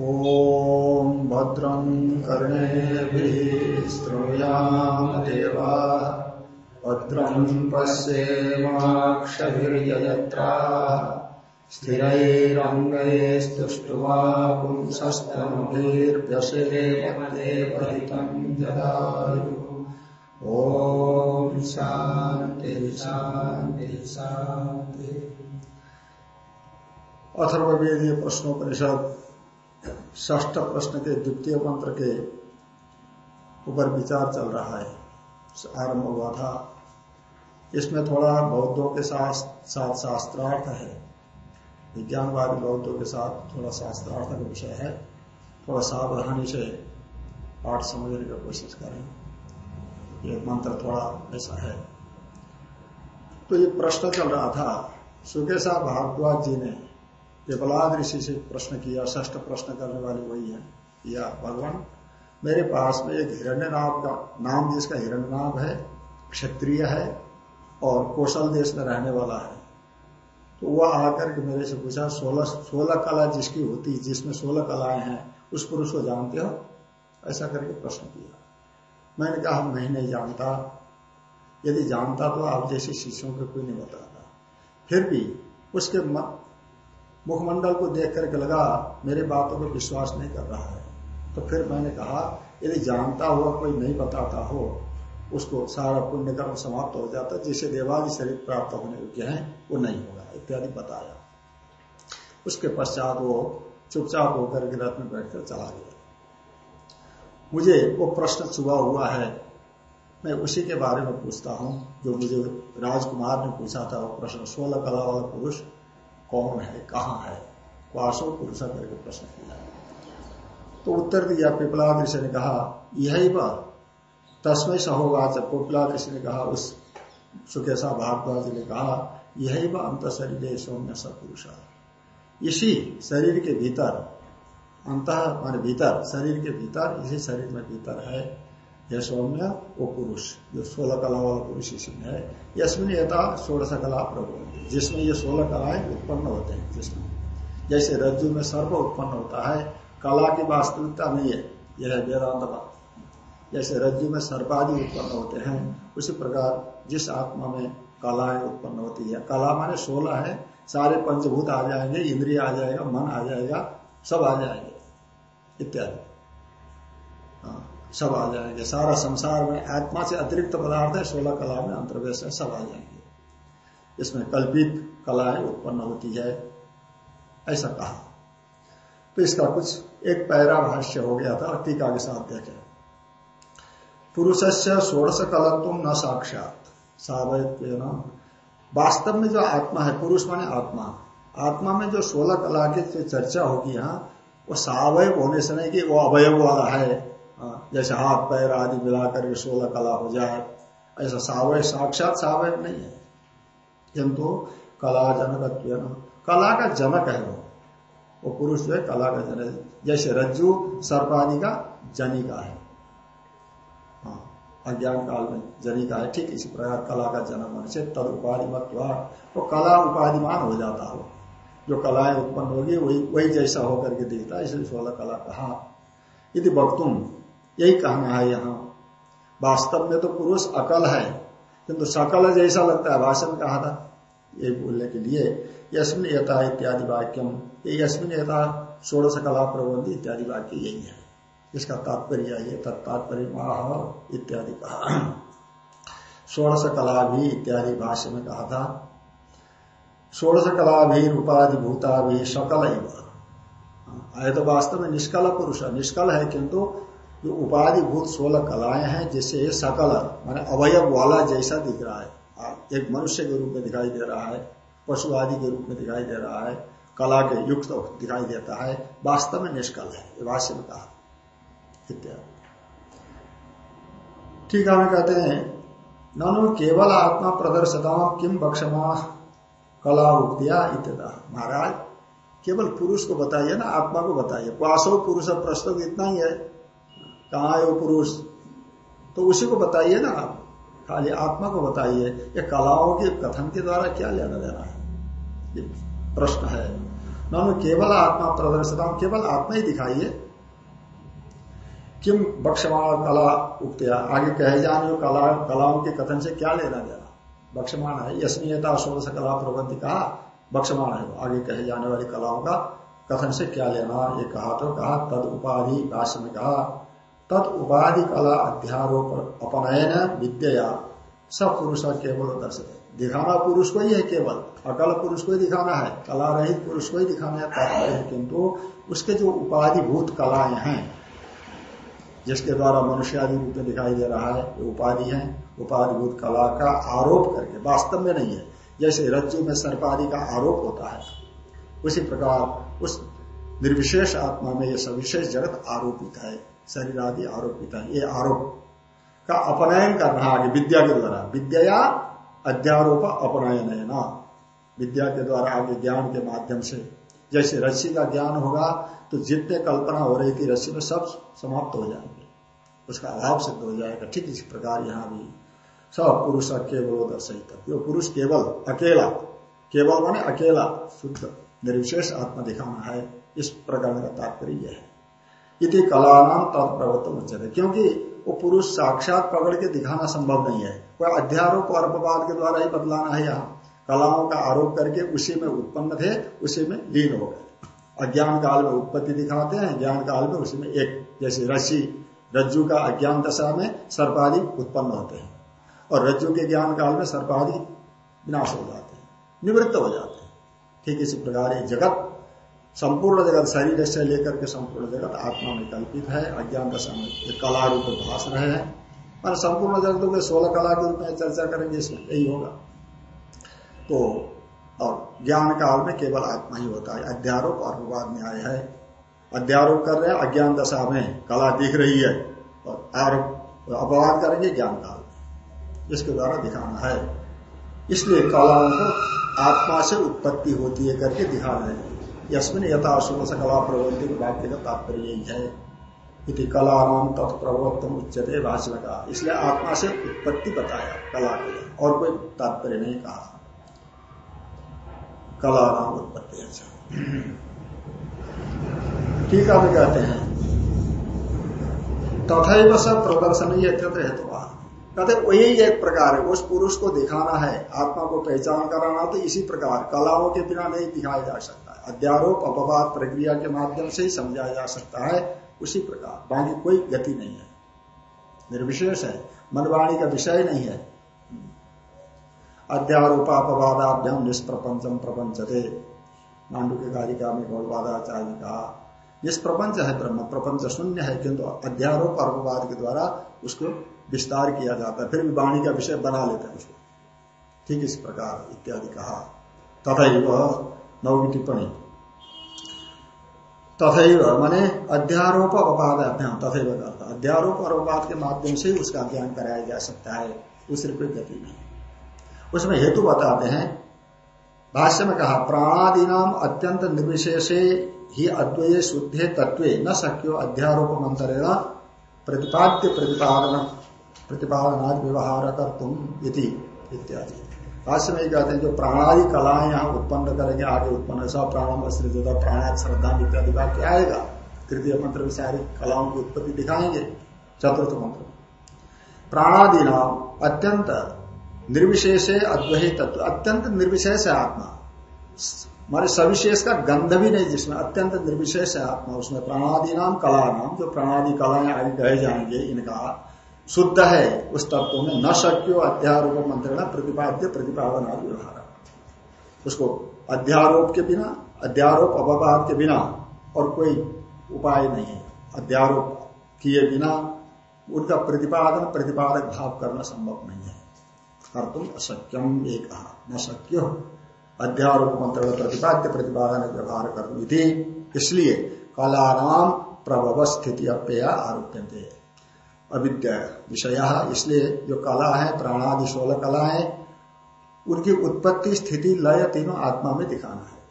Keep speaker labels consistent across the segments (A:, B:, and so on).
A: ॐ भद्रं कर्णेभिः श्रूयाम देवा। भद्रं पश्येमाक्षभिर्यजत्रा। स्थिरैरङ्गैस्तुष्ट्वा पुंसस्तमभिर्व्यसेदेवहितं जदायु। ॐ शान्ति शान्ति शान्ति। प्रश्नोपनिषद ष्ठ प्रश्न के द्वितीय मंत्र के ऊपर विचार चल रहा है। आरंभ हुआ था। इसमें थोड़ा बौद्धों के साथ साथ शास्त्रार्थ है। विज्ञानवादी बौद्धों के साथ थोड़ा शास्त्रार्थ का विषय है। थोड़ा सावधानी से पाठ समझने की कोशिश करें। ये मंत्र थोड़ा ऐसा है। तो ये प्रश्न चल रहा था। सुकेशा भारद्वाज जी ने विपलाद ऋषि से प्रश्न किया ष्ठ प्रश्न करने वाली वही है। या भगवान, मेरे पास में एक हिरण्य नाम का नाम, जिसका हिरण्य नाम है, क्षत्रिय है और कौशल देश में रहने वाला है। तो वह आकर के मेरे से पूछा, सोलह सोलह कला जिसकी होती, जिसमें सोलह कलाएँ हैं, उस पुरुष को जानते हो? ऐसा करके प्रश्न किया। मैंने कहा मैं नहीं जानता। यदि जानता तो आप जैसे शिष्यों को कोई नहीं बताता। फिर भी उसके मुखमंडल को देख करके लगा, मेरे बातों को विश्वास नहीं कर रहा है। तो फिर मैंने कहा, यदि जानता हुआ कोई नहीं बताता हो, उसको सारा पुण्य कर्म समाप्त हो जाता, जिसे देवादि शरीर प्राप्त होने योग्य है, वो नहीं होगा, इत्यादि बताया। उसके पश्चात वो चुपचाप होकर के रथ में बैठकर चला गया। मुझे वो प्रश्न चुहा हुआ है, मैं उसी के बारे में पूछता हूँ, जो मुझे राजकुमार ने पूछा था, वो प्रश्न सोलह कला वाला पुरुष कौन है, कहाँ है? वासो पुरुष करके प्रश्न किया। तो उत्तर दिया पिपला ऋषि ने कहा, यही वह तस्मय सहोवाच पिपला ऋषि ने कहा, उस सुकेशा भारद्वाज ने कहा, यही वह अंत शरीर सौम्य सपुरुष इसी शरीर के भीतर, अंत, मान भीतर, शरीर के भीतर, इसी शरीर में भीतर है। यह सौम्य वो पुरुष। जो सोलह कला वाला पुरुष इसमें है। यशमिन यथा सोलह कला प्रभु जिसमें ये सोलह कलाएँ उत्पन्न होते हैं, जिसमें। जैसे रज्जु में सर्प उत्पन्न होता है, कला की वास्तविकता नहीं है यह है वेदांत बात। जैसे रज्जु में सर्पादि उत्पन्न होते हैं, उसी प्रकार जिस आत्मा में कलाएँ उत्पन्न होती है। कला माने सोलह है। सारे पंचभूत आ जाएँगे, इंद्रिय आ जाएगा, मन आ जाएगा, सब आ जाएँगे। इत्यादि। सब आ जाएँगे। सारा संसार में आत्मा से अतिरिक्त पदार्थ है सोलह कला में अंतर्वेश है सब आ जाएँगे। इसमें कल्पित कलाएँ उत्पन्न होती है ऐसा कहा। तो इसका कुछ एक पैरा भाष्य हो गया था टीका के साथ देखे। पुरुष से षोड़श कलत्व न साक्षात। सावयत्व वास्तव में जो आत्मा है पुरुष माने आत्मा। आत्मा में जो सोलह कला की चर्चा होगी यहाँ वो सावय होने से नहीं कि वो अवयव वाला हाँ, जैसे हाथ पैर आदि मिलाकर के सोलह कला हो जाए ऐसा सावय साक्षात सावय नहीं है। किंतु कला जनक कला का जनक है वो। वो पुरुष जो है कला का जनक जैसे रज्जु सर्पादि का जनिका है। हाँ, अज्ञान काल में जनिका है ठीक इसी प्रकार कला का जन्म होने से तद उपाधि मत वो कला उपाधिमान हो जाता हो। जो कलाएँ उत्पन्न होगी वही वही जैसा होकर के दिखता है इसलिए सोलह कला कहा। यदि वक्तुम। यही कहना है यहाँ। वास्तव में तो पुरुष अकल है, किंतु सकल जैसा लगता है, भाषण कहा था ये बोलने के लिए यशमिन यथा इत्यादि वाक्यम। ये यशमिन यथा षोड़श कला प्रबंध इत्यादि वाक्य यही है। इसका तात्पर्य ये तत्तात्पर्य माह इत्यादि कहा। षोड़श कला भी इत्यादि भाष्य में कहा था। षोड़श कला भी रूपाधि भूता भी सकल आए तो वास्तव में निष्कल पुरुष है, निष्कल है किंतु जो उपाधि भूत सोलह कलाएँ हैं, जिससे ये सकल, माने अवयव वाला जैसा दिख रहा है। एक मनुष्य के रूप में दिखाई दे रहा है, पशु आदि के रूप में दिखाई दे रहा है, कला के युक्त दिखाई देता है, वास्तव में निष्कल है, ये भाष्य में कहा। ठीक है कहते हैं, ननु केवल आत्मा प्रदर्शता किम बक्षमा कला उक्तिया इत्यता। महाराज, केवल पुरुष को बताइए ना, आत्मा को बताइए। पासो पुरुष प्रस्तुत इतना ही है। कहा है वो पुरुष? तो उसी को बताइए ना आप। खाली आत्मा को बताइए। ये कलाओं के कथन के द्वारा क्या लेना देना है? ये प्रश्न है। न केवल आत्मा प्रदर्शता केवल आत्मा ही दिखाइए। किम बक्षमाण कला उक्तिया आगे कहे जाने कला, कलाओं के कथन से क्या लेना देना? बक्षमाण है। यशनीयता षोड़श कला प्रबंध कहा बक्षमाण है आगे कहे जाने वाली कलाओं का कथन से क्या लेना? ये कहा तो कहा, तद उपाधि भाष्य में कहा तद उपाधि कला अध्यारोप अपनयन, विद्या, सब पुरुष केवल दर्शक दिखाना पुरुष को ही है केवल, अकल पुरुष को ही दिखाना है, कला रहित पुरुष को ही दिखाना है तात्पर्य किंतु उसके जो उपाधिभूत कलाएँ हैं, जिसके द्वारा मनुष्य आदि रूप में दिखाई दे रहा है, ये उपाधि है। उपाधिभूत कला का आरोप करके वास्तव में नहीं है। जैसे रज्जु में सर्पादि का आरोप होता है, उसी प्रकार उस निर्विशेष आत्मा में यह सविशेष जगत आरोपित है। शरीर आदि आरोपित है। ये आरोप का अपनयन करना आगे, विद्या के द्वारा। विद्या अध्यारोप अपनयन है ना विद्या के द्वारा आगे ज्ञान के माध्यम से। जैसे रस्सी का ज्ञान होगा तो जितने कल्पना हो रही थी रस्सी में सब समाप्त हो जाएँगे। उसका अभाव सिद्ध हो जाएगा। ठीक इस प्रकार यहाँ भी सब पुरुष केवल दर्शित पुरुष केवल अकेला, केवल माने अकेला, शुद्ध, निर्विशेष आत्मा दिखाना है। इस प्रकार का तात्पर्य है। इति कला नाम तत्प्रवत्त उच्चते क्योंकि वो पुरुष साक्षात पकड़ के दिखाना संभव नहीं है। कोई अध्यारोप और अपवाद के द्वारा ही बदलाना है यहाँ। कलाओं का आरोप करके उसी में उत्पन्न थे, उसी में लीन हो गए। अज्ञान काल में उत्पत्ति दिखाते हैं, ज्ञान काल में उसी में एक जैसे रस्सी, रज्जु का अज्ञान दशा में सर्पादि उत्पन्न होते हैं। और रज्जु के ज्ञान काल में सर्पादि विनाश हो जाते हैं, निवृत्त हो जाते हैं। ठीक इसी प्रकार ये जगत संपूर्ण जगत शरीर से लेकर के संपूर्ण जगत आत्मा में कल्पित है, अज्ञान दशा में ये कला रूप भाष रहे हैं। पर संपूर्ण जगतों में सोलह कला के रूप में चर्चा करेंगे, इसमें यही होगा। तो और ज्ञान काल में केवल आत्मा ही होता है। अध्यारोप और विवाद न्याय है। अध्यारोप कर रहे हैं, अज्ञान दशा में कला दिख रही है। और आरोप, अपवाद करेंगे ज्ञान काल में। इसके द्वारा दिखाना है। इसलिए कलाओं को आत्मा से उत्पत्ति होती है करके दिखा रहे हैं। यशमिन यथा शुभ कला प्रवृत्ति वाक्य का तात्पर्य यही है कला नाम तत्प्रवर्तन उच्चते भाषण का इसलिए आत्मा से उत्पत्ति बताया, कला के और कोई तात्पर्य नहीं कहा। कला नाम उत्पत्ति अच्छा ठीक है कहते हैं। तथा सब प्रदर्शन ही हेतु कहते वही एक प्रकार है। उस पुरुष को दिखाना है। आत्मा को पहचान कराना तो इसी प्रकार। कलाओं के बिना नहीं दिखाया जा सकता। अध्यारोप, अपवाद प्रक्रिया के माध्यम से ही समझाया जा सकता है। उसी प्रकार बाकी कोई गति नहीं है। निर्विशेष है। मनवाणी का विषय नहीं है। अध्यारोपापवादाभ्यम निष्प्रपंचम प्रपंचते। मांडू के कारिका में गौरवादाचार्य कहा, निष्प्रपंच है ब्रह्म, प्रपंच शून्य है, किंतु अध्यारोप अपवाद के द्वारा उसको विस्तार किया जाता है। फिर भी वाणी का विषय बना लेते हैं उसको। ठीक इस प्रकार इत्यादि कहा। तथा नौ की टिप्पणी। तथा माने अध्यारोप अपवाद अभ्याम तथा। अध्यारोप और अपवाद के माध्यम से उसका ज्ञान कराया जा सकता है दूसरी कोई गति नहीं। उसमें हेतु बताते हैं, भाष्य में कहा प्राणादि नाम अत्यंत निर्विशेषे ही अद्वय शुद्धे तत्व न सक्यो अध्यारोप मंत्रेण प्रतिपाद्य प्रतिपादन, प्रतिपादनाद व्यवहार कर तुम इत्यादि। भाष्य में कहते हैं जो प्राणादि कलाएँ यहाँ उत्पन्न करेंगे, आगे उत्पन्न सब प्राणम अस्त्रित प्राणा श्रद्धा इत्यादि वाक्य आएगा? तृतीय मंत्र में सारी कलाओं की उत्पत्ति दिखाएँगे, चतुर्थ मंत्र प्राणादि नाम अत्यंत निर्विशेष अद्वैत तत्व, अत्यंत निर्विशेष है आत्मा। हमारे सविशेष का गंध भी नहीं जिसमें, अत्यंत निर्विशेष है आत्मा, उसमें प्राणादि नाम कला नाम जो प्राणादि कलाएँ आगे कहे जाएँगे, इनका शुद्ध है, उस तत्व में न शक्यो अध्यारोप मंत्र प्रतिपाद्य प्रतिपादन आदि व्यवहार उसको अध्यारोप के बिना, अध्यारोप अपवाद के बिना और कोई उपाय नहीं है। अध्यारोप किए बिना उनका प्रतिपादन, प्रतिपादक भाव करना संभव नहीं है। कर तुम अशक्यम एक। कहा न शक्य अध्यारोप मंत्र प्रतिपाद्य प्रतिपादन व्यवहार कर इसलिए कला नाम प्रभव स्थिति अप्यया आरोप्य अविद्या विषय, इसलिए जो कला है, प्राणादि सोलह कला है, उनकी उत्पत्ति स्थिति लय तीनों आत्मा में दिखाना है।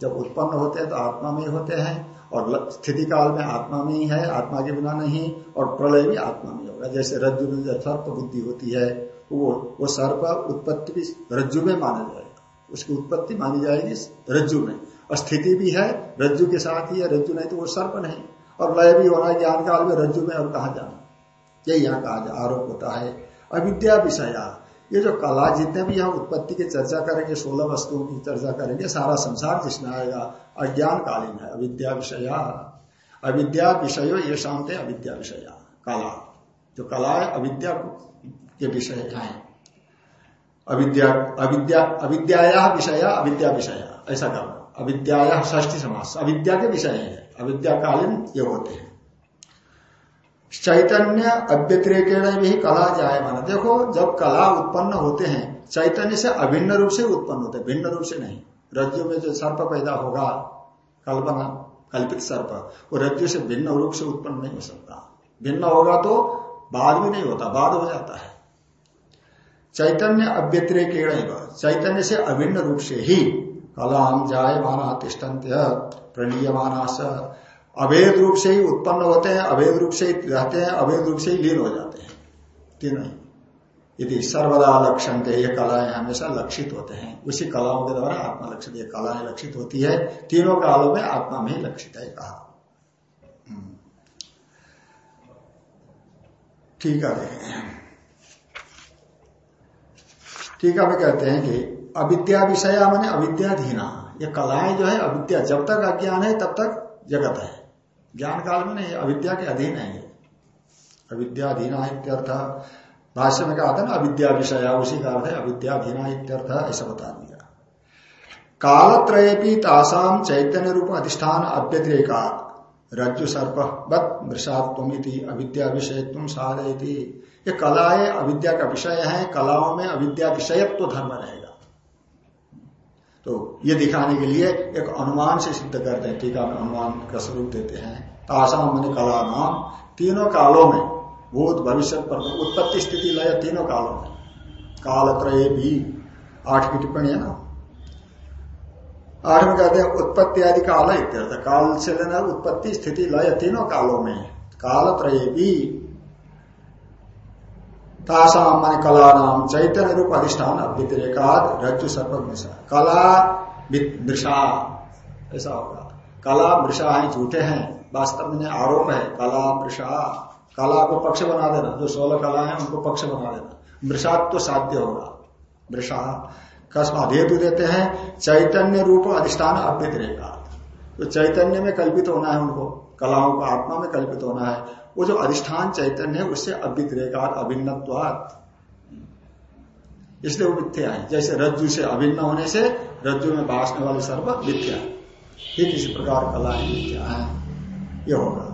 A: जब उत्पन्न होते हैं तो आत्मा में ही होते हैं, और स्थिति काल में आत्मा में ही है, आत्मा के बिना नहीं, और प्रलय भी आत्मा में होगा। जैसे रज्जु में सर्प बुद्धि होती है वो वो सर्प उत्पत्ति भी रज्जु में माना जाएगा। उसकी उत्पत्ति मानी जाएगी रज्जु में। और स्थिति भी है, रज्जु के साथ ही है, रज्जु नहीं तो वो सर्प नहीं। और लय भी होना ज्ञान काल में रज्जु में, और कहा जाना यही यहाँ कहा आरोप होता है। अविद्या विषया। ये जो कला, जितने भी यहाँ उत्पत्ति की चर्चा करेंगे, सोलह वस्तुओं की चर्चा करेंगे सारा संसार जिसमें आएगा अज्ञान कालीन है, अविद्या विषया। अविद्या विषय, ये शांत है, अविद्या विषया। कला। जो कला है, अविद्या के विषय है। अविद्या अविद्या अविद्या विषय अविद्या विषय। ऐसा करना अविद्या ष्ठी समाज अविद्या के विषय है। अविद्याकालीन ये होते हैं। चैतन्य अव्यतिरेकेण भी कला जाए माना देखो, जब कला उत्पन्न होते हैं, चैतन्य से अभिन्न रूप से उत्पन्न होते भिन्न रूप से नहीं। रज्जु में जो सर्प पैदा होगा, कल्पना, कल्पित सर्प, वो रज्जु से भिन्न रूप से उत्पन्न नहीं हो सकता। भिन्न होगा तो बाद में नहीं होता, बाद हो जाता है। चैतन्य अव्यतिरेकेण चैतन्य से अभिन्न रूप से ही कलाम जाय माना तिष्ट प्रणीयमाना अवैध रूप से ही उत्पन्न होते हैं, अवैध रूप से ही रहते हैं, अवैध रूप से ही लीन हो जाते हैं। तीनों ही। यदि सर्वदा लक्षण के ये कलाएँ हमेशा लक्षित होते हैं। उसी कलाओं के द्वारा आत्मा लक्षित ये कलाएँ लक्षित होती है। तीनों कालों में आत्मा में ही लक्षित है कहा। हम्म। ठीक है ठीक है कहते हैं कि अविद्या विषया मैंने अविद्याधीना। ये कलाएँ जो है, अविद्या जब तक अज्ञान है, तब तक जगत है। ज्ञान काल में नहीं अविद्या के अधीन है अविद्याधीना इत्यर्थ भाष्य में कहा था ना, अविद्या विषय, उसी का अर्थ है अविद्याधीना इत्यर्थ ऐसा बता दिया। कालत्रय तासाम चैतन्य रूप अधिष्ठान अव्यतिरेका रज्जु सर्प मृषात्मिति अविद्या विषय तुम साधयती ये कलाएँ अविद्या का विषय है, कलाओं में अविद्या विषयत्व धर्म रहेगा। तो ये दिखाने के लिए एक अनुमान से सिद्ध करते हैं, टीका में अनुमान का स्वरूप देते हैं। तासाम मन कला नाम तीनों कालों में, भूत, भविष्य पर उत्पत्ति, स्थिति, लय, तीनों कालों में। काल त्रय भी आठ की टिप्पणी है ना? आठ में कहते हैं, उत्पत्ति आदि काल है काल से लेना उत्पत्ति, स्थिति, लय, तीनों कालों में। काल त्रय भी तासाम मान कला नाम चैतन्य रूप अधिष्ठान व्यतिरेकाद रज्जु सर्प मृषा कला मृषा, ऐसा होगा। कला मृषा है झूठे हैं, वास्तव में आरोप है, कला मृषा। कला को पक्ष बना देना, जो सोलह कला है, उनको पक्ष बना देना। मृषात तो साध्य होगा। मृषा कस्मात हेतु देते हैं, चैतन्य रूप अधिष्ठान अव्यतिरेका तो चैतन्य में कल्पित होना है उनको, कलाओं को आत्मा में कल्पित होना है। वो जो अधिष्ठान चैतन्य है, उससे अव्यतिरेका अभिन्नवाद इसलिए वो मिथ्या है। जैसे रज्जु से अभिन्न होने से रज्जु में भाषने वाले सर्व मिथ्या ये किसी प्रकार कलाएँ मिथ्या है। ये होगा।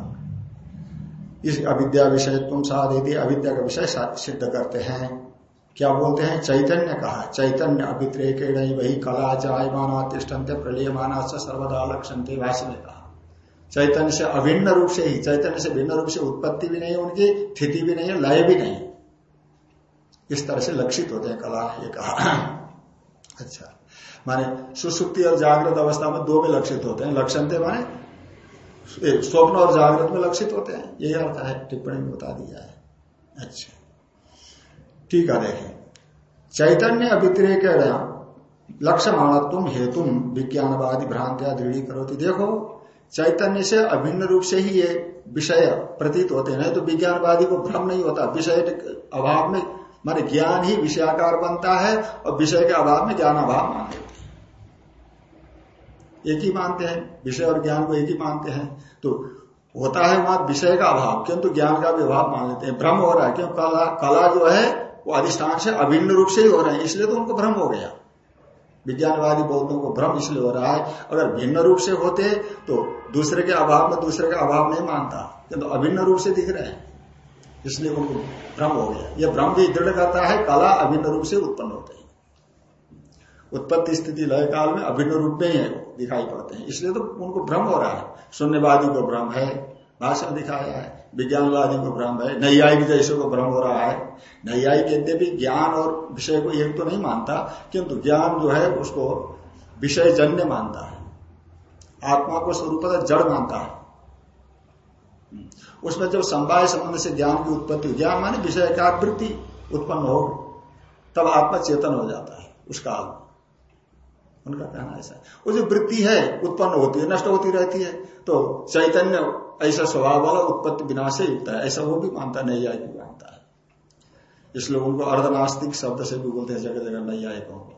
A: इस अविद्या विषय तुम साधे अविद्या का विषय सिद्ध करते हैं। क्या बोलते हैं? चैतन्य कहा। चैतन्य अभित्रेक वही कला जायमाना तिष्ठन्ते, प्रलीयमाना सर्वदा लक्षणते भाष्य में कहा। चैतन्य से अभिन्न रूप से ही, चैतन्य से भिन्न रूप से उत्पत्ति भी नहीं उनकी, स्थिति भी नहीं है, लय भी नहीं इस तरह से लक्षित होते हैं कला, ये कहा। अच्छा। माने सुसुप्ति और जागृत अवस्था में दो में लक्षित होते हैं। लक्षण थे माने स्वप्न और जागृत में लक्षित होते हैं। यही अर्थ है, टिप्पणी में बता दिया है। अच्छा। ठीक है, देखें। चैतन्य अभितिरेक लक्ष्यमाण तुम हेतु विज्ञानवादी भ्रांतिया दृढ़ी करोती देखो चैतन्य से अभिन्न रूप से ही ये विषय प्रतीत होते हैं। तो विज्ञानवादी को भ्रम नहीं होता। विषय अभाव में, माने ज्ञान ही विषयाकार बनता है और विषय के अभाव में ज्ञान अभाव मान लेते एक ही मानते हैं। विषय और ज्ञान को एक ही मानते हैं। तो होता है वहाँ विषय का अभाव, किंतु ज्ञान का भी अभाव मान लेते हैं। भ्रम हो रहा है, क्यों? कला कला जो है, वो अधिष्ठान से अभिन्न रूप से ही हो रहे हैं, इसलिए तो उनको भ्रम हो गया। विज्ञानवादी बौद्धों को भ्रम इसलिए हो रहा है, अगर भिन्न रूप से होते तो दूसरे के अभाव में दूसरे का अभाव नहीं मानता। किंतु तो अभिन्न रूप से दिख रहे हैं। इसलिए उनको भ्रम हो गया। यह भ्रम भी दृढ़ करता है, कला अभिन्न रूप से उत्पन्न होते हैं। उत्पत्ति स्थिति लय काल में अभिन्न रूप में ही दिखाई पड़ते हैं। इसलिए तो उनको भ्रम हो रहा है। शून्यवादी को भ्रम है भाषण दिखाया है। विज्ञानवादी को भ्रम है नैयायिक जैसे को भ्रम हो रहा है। नैयायिक भी ज्ञान और विषय को एक तो नहीं मानता, किंतु ज्ञान जो है उसको विषय जन्य मानता है। आत्मा को स्वरूप जड़ मानता है। उसमें जब संवाय संबंध से ज्ञान की उत्पत्ति ज्ञान माने विषय का वृत्ति उत्पन्न हो, तब आत्मा चेतन हो जाता है उस काल उनका कहना ऐसा। है वो जो वृत्ति है, उत्पन्न होती है, नष्ट होती रहती है। तो चैतन्य ऐसा स्वभाव वाला उत्पत्ति विनाश से युक्त है, ऐसा वो भी मानता नहीं आय भी मानता है। इसलिए उनको अर्धनास्तिक शब्द से भी बोलते हैं, जगह जगह नहीं आए को।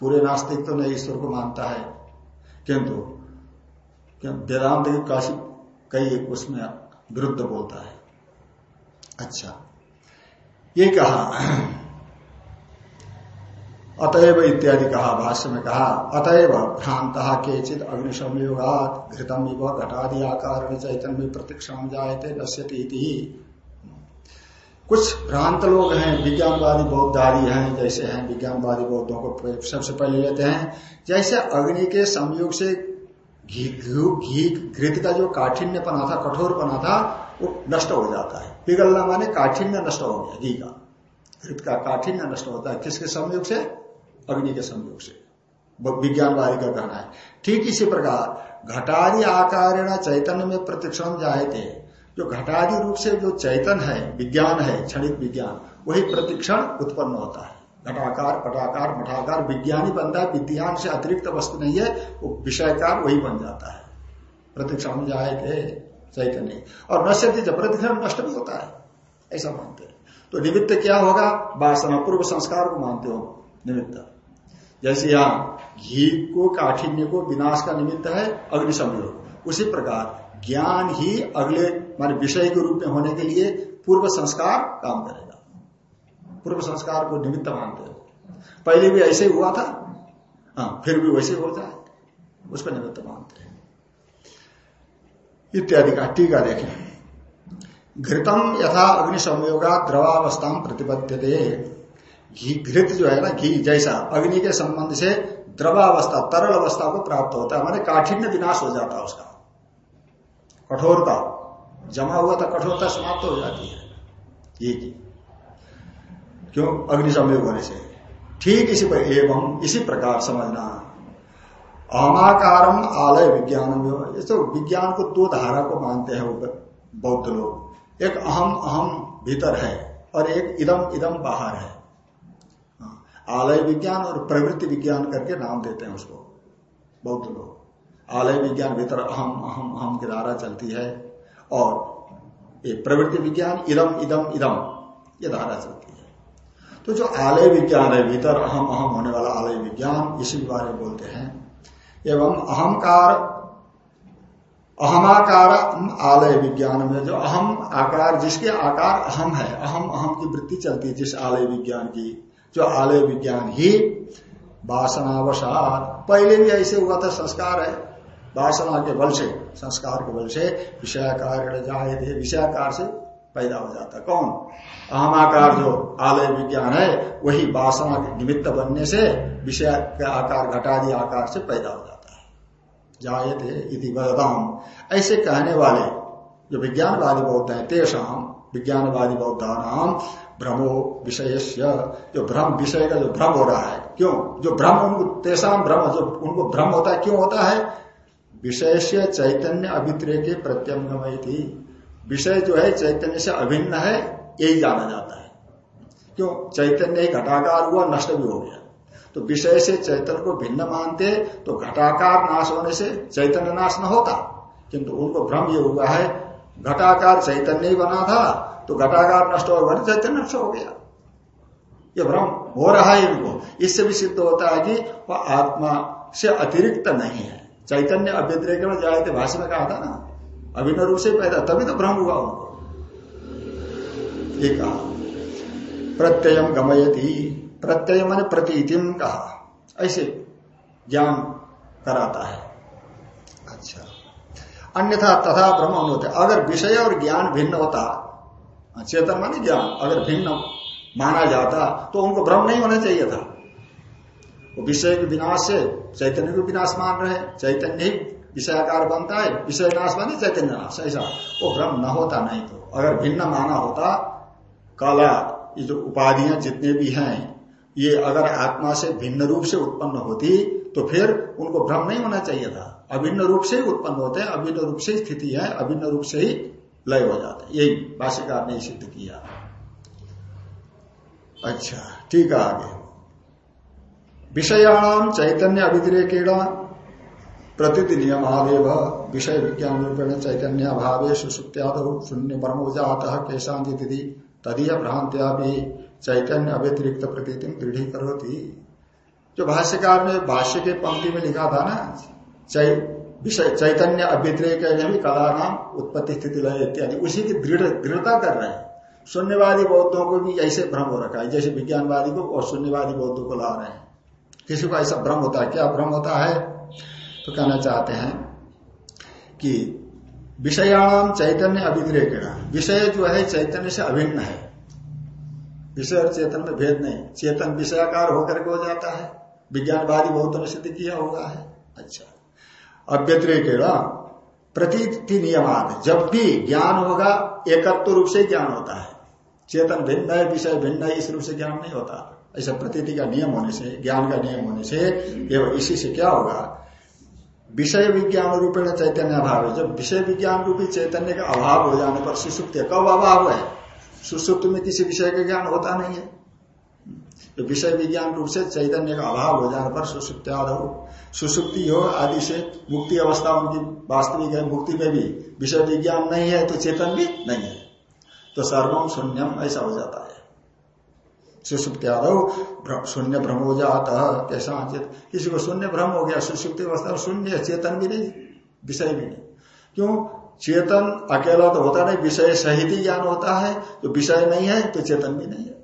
A: पूरे नास्तिक तो नहीं ईश्वर को मानता है। किंतु वेदांत की काशी, कई एक उसमें विरुद्ध बोलता है। अच्छा ये कहा अतएव इत्यादि कहा, भाष्य में कहा, अतएव भ्रांत केचित अग्निशमयोगात घृतम घटादि आकार चैतन्य प्रतीक्षण जायते, नश्यती कुछ भ्रांत लोग हैं, विज्ञानवादी बौद्धारी हैं, जैसे हैं विज्ञानवादी बौद्धों को सबसे पहले लेते हैं, जैसे अग्नि के संयोग से घी घी घृत का जो काठिन्य पना था कठोर पना था, वो नष्ट हो जाता है। पिघलना माने काठिन्य नष्ट हो गया, घी का। घृत का काठिन्य नष्ट होता है। किसके संयोग से? अग्नि के संयोग से। विज्ञानवादी का कहना है। ठीक इसी प्रकार घटारी आकार चैतन्य में प्रतिक्षण थे, जो घटादि रूप से जो चैतन है, विज्ञान है, क्षणिक विज्ञान, वही प्रतिक्षण उत्पन्न होता है। घटाकार, पटाकार, मठाकार, विज्ञानी बनता है, विज्ञान से अतिरिक्त वस्तु नहीं है, वो विषयकार वही बन जाता है। प्रतिक्षण थे चैतन्य। और नश्यति जब प्रतिक्षण नष्ट भी होता है, ऐसा मानते हैं। तो निमित्त क्या होगा? वासना, पूर्व संस्कार को मानते हो निमित्त। जैसे यहाँ घी को, काठिन्य को विनाश का निमित्त है, अग्नि उसी प्रकार ज्ञान ही अगले, मान विषय के रूप में होने के लिए पूर्व संस्कार काम करेगा। पूर्व संस्कार को निमित्त मानते हो। पहले भी ऐसे हुआ था हाँ फिर भी वैसे हो जाए उसको निमित्त मानते हैं। इत्यादि का टीका देखें। घृतम यथा अग्नि संयोगा द्रवावस्था प्रतिबद्ध घी घृत जो है ना घी जैसा अग्नि के संबंध से द्रवावस्था तरल अवस्था को प्राप्त होता है माने काठिन्य विनाश हो जाता है उसका। कठोरता जमा हुआ था कठोरता समाप्त हो जाती है। ये क्यों? अग्नि संयोग होने से। ठीक इसी पर एवं इसी प्रकार समझना। अहमाकारम आलय विज्ञान ये। तो विज्ञान को दो धारा को मानते हैं बौद्ध लोग। एक अहम अहम भीतर है और एक इदम इदम बाहर हाँ, आलय विज्ञान और प्रवृत्ति विज्ञान करके नाम देते हैं उसको, बौद्ध लोग। आलय विज्ञान भीतर अहम अहम अहम की धारा चलती है और ये प्रवृत्ति विज्ञान इदम इदम इदम, ये धारा चलती है। तो जो आलय विज्ञान है, भीतर अहम अहम होने वाला आलय विज्ञान, इसी बारे में बोलते हैं। एवं अहंकार, अहमाकार आलय विज्ञान में जो अहम आकार, जिसके आकार अहम है, अहम अहम की वृत्ति चलती है, जिस आलय विज्ञान की जो आलय विज्ञान ही वासनावसात पहले भी ऐसे हुआ था, संस्कार है। वासना के बल से, संस्कार के बल से विषयाकार जाए थे, विषयाकार से पैदा हो जाता। कौन? अहमाकार जो आलय विज्ञान है, वही वासना के निमित्त बनने से विषय के आकार घटादी आकार से पैदा हो जाता है। जाए थे इति बदताम ऐसे कहने वाले जो विज्ञानवादी बौद्ध है तेषाम विज्ञानवादी बौद्ध नाम भ्रमो विषय जो भ्रम विषय का जो भ्रम हो रहा है। क्यों? जो भ्रम उनको तेषाम भ्रम जो उनको भ्रम होता है, क्यों होता है? विषय से चैतन्य अभित्रय के प्रत्यंगमय थी। विषय जो है, चैतन्य से अभिन्न है, यही जाना जाता है। क्यों? चैतन्य ही घटाकार हुआ, नष्ट भी हो गया। तो विषय से चैतन्य को भिन्न मानते तो घटाकार नाश होने से चैतन्य नाश न होता। किंतु उनको भ्रम ये हुआ है घटाकार चैतन्य ही बना था तो घटाकार नष्ट हो गया चैतन्य नष्ट हो गया। ये भ्रम हो रहा है इनको। इससे भी सिद्ध होता है कि वह आत्मा से अतिरिक्त नहीं है। चैतन्य अभ्यतिरेक में जाए थे भाषण में कहा था ना, अभिन्न रूप से पैदा, तभी तो भ्रम हुआ उनको। एक कहा। प्रत्यय गमयती, प्रत्यय मैंने प्रतीतिम कहा। ऐसे ज्ञान कराता है। अन्यथा तथा भ्रम होते अगर विषय और ज्ञान भिन्न होता, चेतन माने ज्ञान, अगर भिन्न माना जाता तो उनको भ्रम नहीं होना चाहिए था। वो विषय के विनाश से चैतन्य को विनाश मान रहे, चैतन्य ही विषयाकार बनता है, विषय नाश माने चैतन्य नाश, ऐसा। वो भ्रम न होता नहीं तो। अगर भिन्न माना होता, कला, ये जो उपाधियाँ जितने भी हैं, ये अगर आत्मा से भिन्न रूप से उत्पन्न होती तो फिर उनको भ्रम नहीं होना चाहिए था। अभिन्न रूप से ही उत्पन्न होते हैं, अभिन्न रूप से स्थिति है, अभिन्न रूप से ही लय हो जाते हैं। यही भाष्यकार ने सिद्ध किया। अच्छा ठीक है आगे। विषयाणाम चैतन्य अभिद्रेकेण प्रतिदिन आदेव विषय विज्ञान रूपेण चैतन्य अभाव सुसुप्त्याद शून्य ब्रह्मोजात केशांति दीदी तदीय भ्रांत्या चैतन्य अव्यतिरिक्त प्रतीति दृढ़ी करोती जो भाष्यकार ने भाष्य के पंक्ति में लिखा था ना चैतन्य अभ्यतिरेक भी कला नाम उत्पत्ति स्थिति लय इत्यादि उसी की दृढ़, दृढ़ता कर रहे हैं। शून्यवादी बौद्धों को भी ऐसे भ्रम हो रखा है, जैसे विज्ञानवादी को और शून्यवादी बौद्धों को ला रहे हैं। किसी को ऐसा भ्रम होता है, क्या भ्रम होता है? तो कहना चाहते हैं कि विषयाणाम चैतन्य अभिद्रेक विषय जो है चैतन्य से अभिन्न है। विषय और चेतन में भेद नहीं, चेतन विषयाकार होकर के हो जाता है। विज्ञानवादी बहुत ने सिद्ध किया हुआ है। अच्छा। अव्यतिरेक प्रतीति नियमान जब भी ज्ञान होगा, एकत्व रूप से ज्ञान होता है। चेतन भिन्न है, विषय भिन्न है, इस रूप से ज्ञान नहीं होता। ऐसा प्रतीति का नियम होने से, ज्ञान का नियम होने से, एवं इसी से क्या होगा? विषय विज्ञान रूपेण चैतन्य अभाव है। जब विषय विज्ञान रूपी चैतन्य का अभाव हो जाने पर सुसुप्त कब अभाव है? सुसुप्त में किसी विषय का ज्ञान होता नहीं है। तो विषय विज्ञान रूप से चैतन्य का अभाव हो जाने पर सुसुप्त हो। सुसुप्ति हो, आदि से मुक्ति अवस्था उनकी वास्तविक है, मुक्ति में भी विषय विज्ञान नहीं है तो चेतन भी नहीं है। तो सर्वम शून्यम ऐसा हो जाता है। सुसुप्त्यादव शून्य भ्रम हो जाता है, कैसा किसी को शून्य भ्रम हो गया, सुसुप्ति अवस्था, शून्य चेतन भी नहीं, विषय भी नहीं। क्यों? चेतन अकेला तो होता नहीं, विषय सहित ही ज्ञान होता है जो विषय नहीं है तो चेतन भी नहीं है।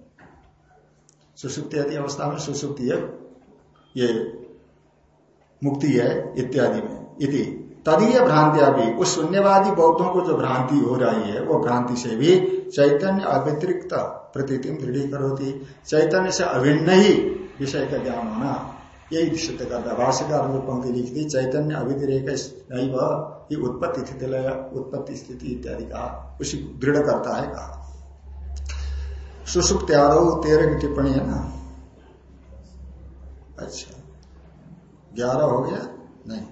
A: सुसुप्ति अवस्था में सुसुप्ति ये मुक्ति है इत्यादि में। इति। तदीय भ्रांतिया भी उस शून्यवादी बौद्धों को जो भ्रांति हो रही है, वो भ्रांति से भी चैतन्य अव्यतिरिक्त प्रतीतिम दृढ़ी करोती चैतन्य से अभिन्न ही विषय का ज्ञान होना। यही सिद्ध करता है भाष्यकार जो पंक्ति लिखती चैतन्य अभितिरेक नहीं वह उत्पत्ति स्थिति उत्पत्ति स्थिति इत्यादि कहा उसी दृढ़ करता है कहा। सुसुप्त आदो तेरह की टिप्पणी है ना? अच्छा। ग्यारह हो गया? नहीं।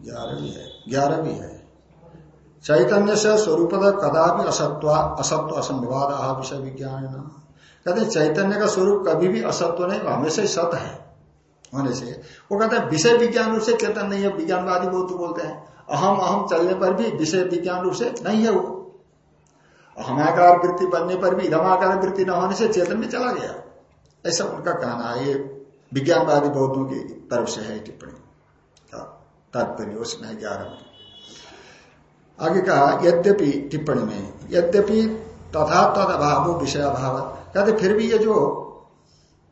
A: ग्यारह भी है। ग्यारह भी है। चैतन्य से स्वरूप कदापि असत्व असत्व असंभवाद विषय विज्ञान कहते चैतन्य का स्वरूप कभी भी असत्व नहीं हमेशा सत है। होने से। वो कहते हैं विषय विज्ञान रूप से चेतन नहीं है, विज्ञानवादी बहुत बोलते हैं। अहम अहम चलने पर भी विषय विज्ञान रूप से नहीं है वो। हमाकार वृत्ति बनने पर भी, धमाकार वृत्ति न होने से चेतन में चला गया। ऐसा उनका कहना है। ये विज्ञानवादी बौद्धों की तरफ़ से है टिप्पणी। तात्पर्य उसमें ग्यारह में आगे कहा, यद्यपि टिप्पणी में, यद्यपि तथा तद अभाव विषय अभाव कहते फिर भी ये जो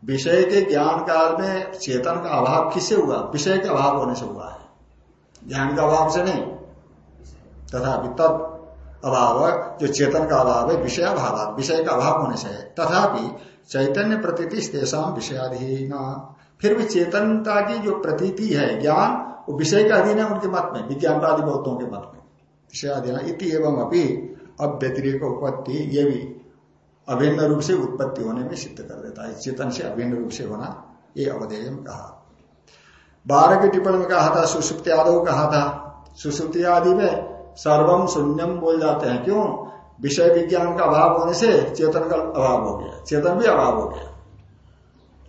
A: विषय के ज्ञान काल में चेतन का अभाव किससे हुआ? विषय का अभाव होने से हुआ है। ज्ञान का अभाव से नहीं। तथा तद अभाव जो चेतन का अभाव है, विषय अभाव विषय का अभाव होने से है। तथापि चैतन्य प्रतीति तेसाम विषयाधीन। फिर भी चेतनता की जो प्रतीति है, ज्ञान, वो विषय का अधीन है उनके मत में, विज्ञानवादी बौद्धों के मत में। विषयाधीन इति एवं अभी अब व्यतिरिक उपत्ति ये भी अभिन्न रूप से उत्पत्ति होने में सिद्ध कर देता है। चेतन से अभिन्न रूप से होना, ये अवधेय कहा। बारह की टिप्पणी में कहा था, सुसुप्ति आदि कहा था। सुसुप्ति आदि में सर्वम शून्यम बोल जाते हैं। क्यों? विषय विज्ञान का अभाव होने से चेतन का अभाव हो गया। चेतन भी अभाव हो गया।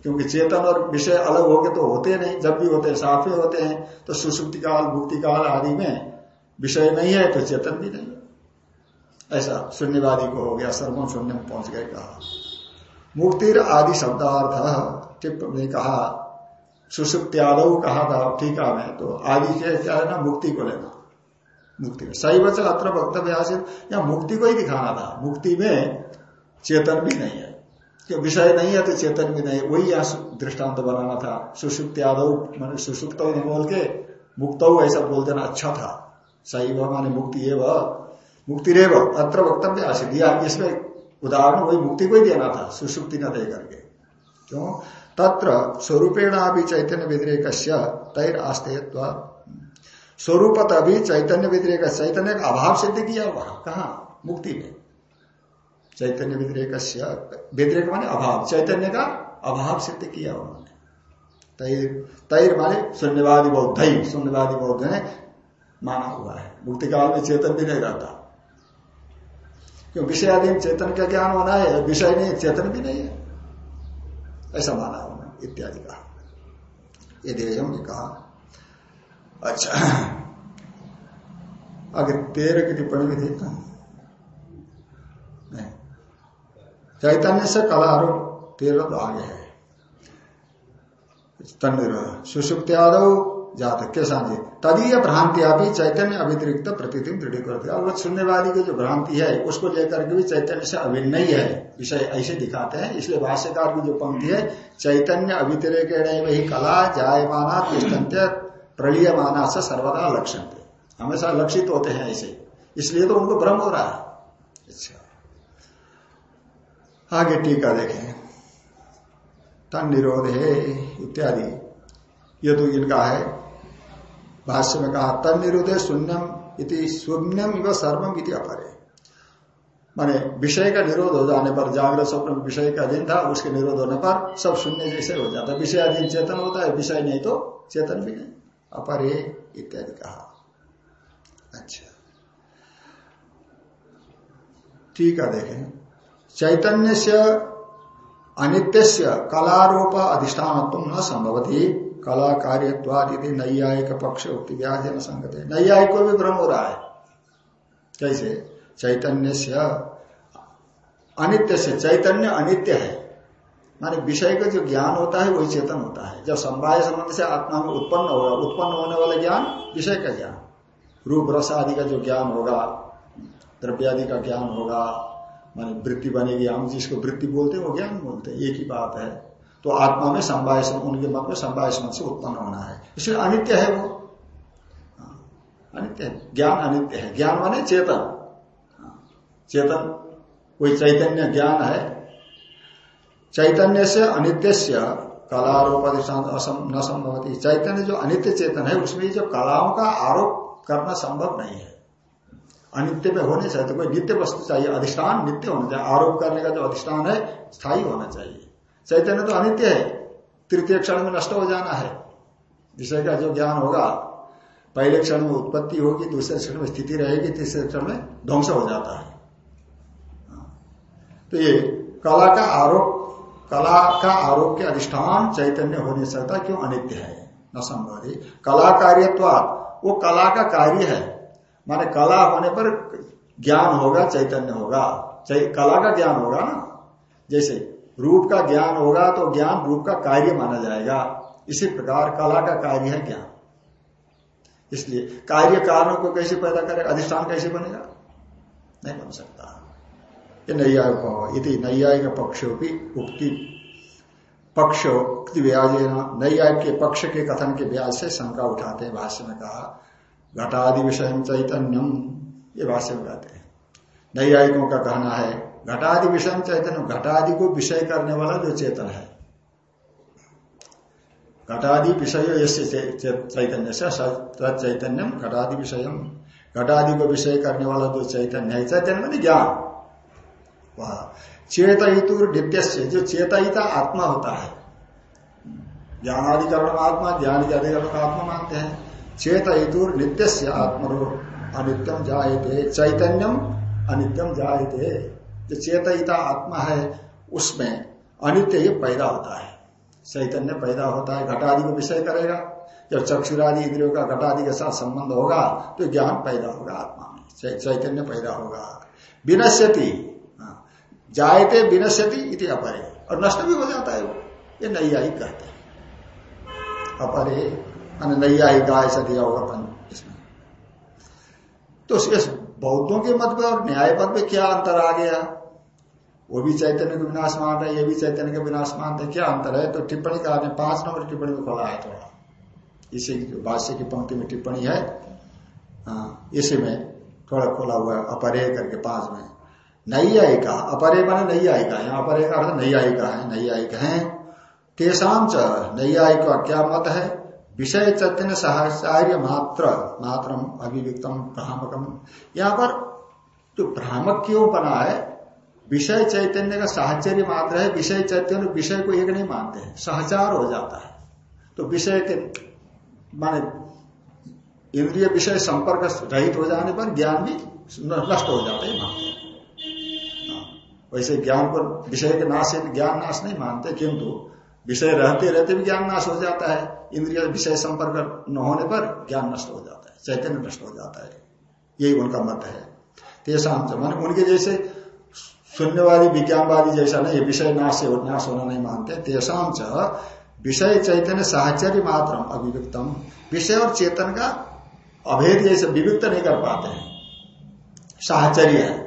A: क्योंकि चेतन और विषय अलग हो गए तो होते नहीं, जब भी होते हैं साफ़ ही होते हैं तो सुसुप्ति काल मुक्ति काल आदि में विषय नहीं है तो चेतन भी नहीं। है ऐसा शून्यवादी को हो गया सर्वम शून्य में पहुँच गए कहा। मुक्ति आदि शब्दार्थ टिप ने कहा सुसुप्त्यादव कहा था टीका में तो आदि के क्या है ना, मुक्ति को लेना। मुक्ति में। सही वचन अत्र वक्तव्य आसित, या मुक्ति को ही दिखाना था। मुक्ति में चेतन भी नहीं है। कि विषय नहीं है तो चेतन भी नहीं है। वही यहाँ दृष्टांत बनाना था। सुसुप्त यादव मान सुसुप्त बोल के, मुक्त ऐसा बोल देना अच्छा था। सही वह माने मुक्ति वह मुक्ति रे अत्र वक्तव्य आशी दिया इसमें उदाहरण वही मुक्ति को ही देना था सुसुप्ति न दे करके। क्यों? तत्र स्वरूपेण भी चैतन्य व्यतिरेक तैर आस्ते स्वरूपत अभी चैतन्य व्यतिरेक, चैतन्य का अभाव सिद्ध किया हुआ। कहा? मुक्ति में। चैतन्य व्यतिरेक व्यतिरेक माने अभाव। चैतन्य का अभाव सिद्ध किया उन्होंने। तैर तैर माने शून्यवादी बौद्ध शून्यवादी बौद्ध ने माना हुआ है। मुक्ति काल में चेतन भी नहीं रहता। क्यों? विषय आदि चेतन का ज्ञान होना है, विषय नहीं चेतन भी नहीं है। ऐसा माना उन्होंने, इत्यादि कहा। ये ने कहा। अच्छा। अगर तेरह की टिप्पणी भी नहीं। चैतन्य से कला आरोप तेरह तो आगे है। तन्निर सुषुप्त्यादव जात के साझे तदीय भ्रांति भी चैतन्य अभितिरिक्त प्रतिदिन दृढ़ करते और वो सुनने वाली की जो भ्रांति है, उसको लेकर के भी चैतन्य से अभिन्न ही है। विषय ऐसे दिखाते हैं। इसलिए भाष्यकार की जो पंक्ति है, चैतन्य अभितिरेक वही कला, जायमाना, तिष्ठन्त्य प्रलीयमाना से सर्वदा लक्षण थे हमेशा लक्षित होते हैं ऐसे इसलिए तो उनको भ्रम हो रहा है। अच्छा। आगे टीका देखें। तन निरोध है इत्यादि। ये तो इनका है। भाष्य में कहा, तन निरोधे शून्यम इति शून्यम इव सर्वम इति अपरे। माने विषय का निरोध हो जाने पर, जागृत स्वप्न विषय का अधीन था, उसके निरोध होने पर सब शून्य जैसे हो जाता है। विषय अधीन चेतन होता है, विषय नहीं तो चेतन भी नहीं। अपरे इत्यादि कहा। अच्छा। ठीक है, देखें। चैतन्य से अनित्य कलारोप अधिष्ठान न संभवती। कला कार्यवादी नैयायिक पक्ष उक्ति व्याज न संगत नैयायिक को भी भ्रम हो रहा है। कैसे? चैतन्य से अनित्य से चैतन्य अनित्य है। माने विषय का जो ज्ञान होता है वही चेतन होता है। जब संवाय संबंध से आत्मा में उत्पन्न होगा उत्पन्न होने वाला ज्ञान विषय का ज्ञान। रूप रस आदि का जो ज्ञान होगा द्रव्यादि का ज्ञान होगा माने वृत्ति बनेगी हम जिसको वृत्ति बोलते हैं वो ज्ञान बोलते हैं एक ही बात है। तो आत्मा में संवाय उनके मत में संवाय से उत्पन्न होना है। इसलिए अनित्य है वो। हाँ, अनित्य है। ज्ञान अनित्य है। ज्ञान माने चेतन। हाँ, चेतन कोई चैतन्य ज्ञान है चैतन्य से अनित्य से कलारोप न संभवती चैतन्य जो अनित्य चेतन है, उसमें जो कलाओं का आरोप करना संभव नहीं है। अनित्य में होने चाहिए तो कोई नित्य वस्तु चाहिए, अधिष्ठान नित्य होना चाहिए। आरोप करने का जो अधिष्ठान है, स्थायी होना चाहिए। चैतन्य तो अनित्य है, तृतीय क्षण में नष्ट हो जाना है। विषय का जो ज्ञान होगा, पहले क्षण में उत्पत्ति होगी, दूसरे क्षण में स्थिति रहेगी, तीसरे क्षण में ध्वंस हो जाता है। तो ये कला का आरोप कला का आरोप के अधिष्ठान चैतन्य हो नहीं सकता क्यों अनित्य है? न संभव कला कार्यत्व वो कला का कार्य है। माने कला होने पर ज्ञान होगा, चैतन्य होगा। कला का ज्ञान होगा ना? जैसे रूप का ज्ञान होगा तो ज्ञान रूप का कार्य माना जाएगा। इसी प्रकार कला का कार्य है ज्ञान इसलिए कार्य कारणों को कैसे पैदा करेगा अधिष्ठान कैसे बनेगा? नहीं बन सकता। ये नैयायिक इति पक्ष उक्ति पक्ष उक्ति ब्याज नैयायिक के पक्ष के कथन के ब्याज से शंका उठाते हैं भाष्य में कहा घटादि विषय चैतन्यम ये भाष्य में कहते हैं नैयायिकों का कहना है घटादि विषय चैतन्य घटादि को विषय करने वाला जो चेतन है। घटादि विषय चैतन्य से चैतन्यम घटादि विषय घटादि को विषय करने वाला जो चैतन्य है, चैतन्य मान ज्ञान। वह। चेतु नित्य जो चेतहिता आत्मा होता है। ज्ञानाधिकरण आत्मा ज्ञान के अधिकरण आत्मा मानते हैं। चेतु नित्य से आत्मरो अनित्यम जायते चैतन्यम अनित्यम जायते। जो चेतयिता आत्मा है, उसमें अनित्य ही पैदा होता है। चैतन्य पैदा होता है, घटादि को विषय करेगा। जब चक्षुरादि इंद्रियों का घटादि के साथ संबंध होगा तो ज्ञान पैदा होगा आत्मा में चैतन्य पैदा होगा। विनश्यति जायते विनश्यति इति अपरे। और नष्ट भी हो जाता है वो। ये नैयायिक कहते हैं। अपरे नैयायिक गाय से दिया होगा इसमें। तो इस बौद्धों के मत में और न्याय पद में क्या अंतर आ गया? वो भी चैतन्य को विनाश मान रहे, ये भी चैतन्य का विनाश मानते क्या अंतर है? तो टिप्पणी का आपने पाँच नंबर टिप्पणी में खोला है थोड़ा। इसी भाष्य की पंक्ति में टिप्पणी है। हाँ इसी में थोड़ा खोला हुआ है। अपरे करके पाँच में। नई आयिका अपरे माने नई आयिका यहाँ अपरे का अर्थ नई आयिका है नई आयिका है। तेसाम च नई आयिका क्या मत है? विषय चैतन्य सहचार्य मात्र मात्र अभिव्यक्तम भ्रामकम। यहाँ पर जो भ्रामक क्यों बना है विषय चैतन्य का साहचर्य मात्र है विषय चैतन्य विषय को एक नहीं मानते हैं। सहचार हो जाता है। तो विषय के माने इंद्रिय विषय संपर्क रहित हो जाने पर ज्ञान भी नष्ट हो जाता है मानते हाँ, वैसे ज्ञान को विषय के नाश से ज्ञान नाश नहीं मानते, किंतु विषय रहते रहते भी ज्ञान नाश हो जाता है। इंद्रिय विषय संपर्क न होने पर ज्ञान नष्ट हो जाता है, चैतन्य नष्ट हो जाता है। यही उनका मत है। तेसाम मान उनके जैसे शून्यवादी, विज्ञानवादी जैसा नहीं, विषय नाश से नाश होना नहीं मानते। तेसाम च, विषय चैतन्य साहचर्य मात्र अभिव्यक्तम। विषय और चेतन का अभेद जैसे विविक्त नहीं कर पाते हैं। साहचर्य है।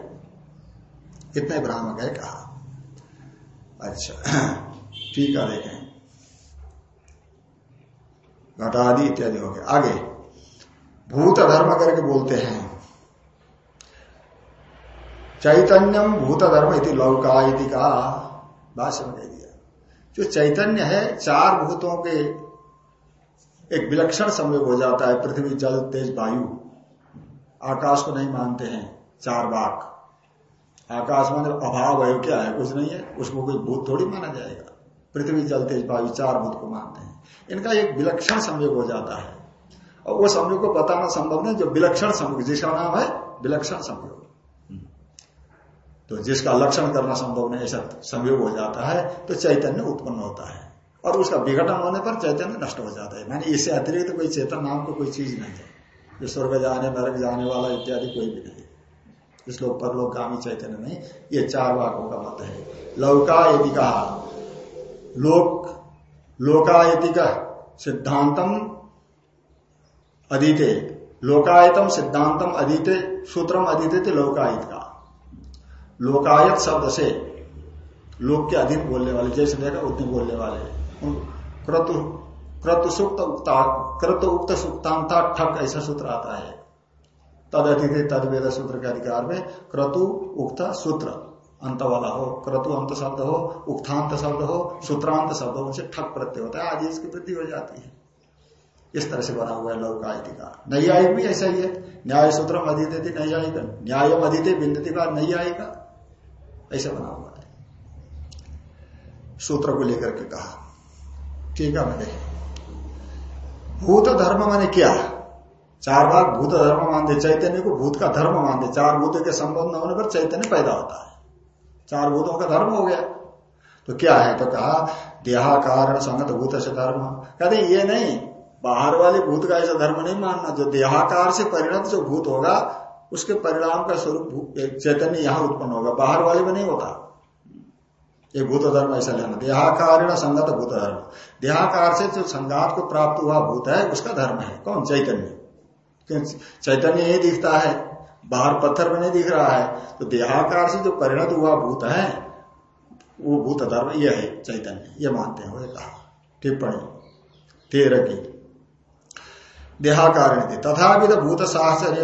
A: इतने भ्रामक है कहा। अच्छा ठीक है, देखें। घटादि इत्यादि हो गए आगे भूत धर्म करके बोलते हैं। चैतन्यम भूत धर्म इति लौका इति का भाष्य में कह दिया। जो चैतन्य है, चार भूतों के एक विलक्षण संयोग हो जाता है, पृथ्वी, जल, तेज, वायु। आकाश को नहीं मानते हैं, चार बाक आकाश मान अभाव है, क्या है? कुछ नहीं है। उसको कोई भूत थोड़ी माना जाएगा। पृथ्वी जल तेज वायु, चार भूत को मानते हैं। इनका एक विलक्षण संयोग हो जाता है। और वो संयोग को बताना संभव नहीं, जो विलक्षण संयोग, जिसका नाम है विलक्षण संयोग। तो जिसका लक्षण करना संभव नहीं, ऐसा संयोग हो जाता है तो चैतन्य उत्पन्न होता है। और उसका विघटन होने पर चैतन्य नष्ट हो जाता है। मैंने इससे अतिरिक्त कोई चेतन नाम को कोई चीज़ नहीं है। जो स्वर्ग जाने, नरक जाने वाला इत्यादि कोई भी नहीं। इस लोग पर गामी चैतन्य नहीं, ये चार वाकों का मत है। लौका यदि कहा। लोक, लोकायतिक सिद्धांतम अदीते लोकायतम सिद्धांतम अदीते सूत्रम अदीते थे लोकायत का। लोकायत शब्द से लोक के अधीन बोलने वाले, जैसे देखा उतने बोलने वाले। क्रतु क्रतु सुक्त उक्ता क्रतु उक्त सुक्तांता ठक ऐसा सूत्र आता है। तद अतिथि तद वेद सूत्र के अधिकार में क्रतु उक्त सूत्र। अंत वाला हो, क्रतु अंत शब्द हो उक्थांत शब्द हो, सूत्रांत शब्द हो, उनसे ठक प्रत्यय होता है आदि इसकी वृद्धि हो जाती है। इस तरह से बना हुआ है लौकायति का नैयायिक भी ऐसा ही है। न्याय सूत्र अधीते नैयायिक न्याय अधीते बिंदती का नैयायिका। ऐसा बना हुआ है। सूत्र को लेकर के कहा। ठीक है, मैंने। भूत धर्म माने क्या? चार भाग भूत धर्म मानते, चैतन्य को भूत का धर्म मानते, चार भूतों के संबंध न होने पर चैतन्य पैदा होता है। चार भूतों का धर्म हो गया। तो क्या है? तो कहा देहा कारण संगत भूत से धर्म। कहते, ये नहीं, बाहर वाले भूत का ऐसा धर्म नहीं मानना। जो देहाकार से परिणत जो भूत होगा, उसके परिणाम का स्वरूप चैतन्य यहाँ उत्पन्न होगा। बाहर वाले में नहीं होता। ये भूत धर्म ऐसा लेना देहाकार संगत भूत धर्म। देहाकार से जो संगात को प्राप्त हुआ भूत है, उसका धर्म है। कौन? चैतन्य। चैतन्य यही दिखता है, बाहर पत्थर में नहीं दिख रहा है तो देहाकार से जो परिणत हुआ भूत है, वो भूत धर्म यह है, चैतन्य, ये मानते हैं वो कहा। टिप्पणी, तेरह की। देहाकार तथा भी भूत साहचर्य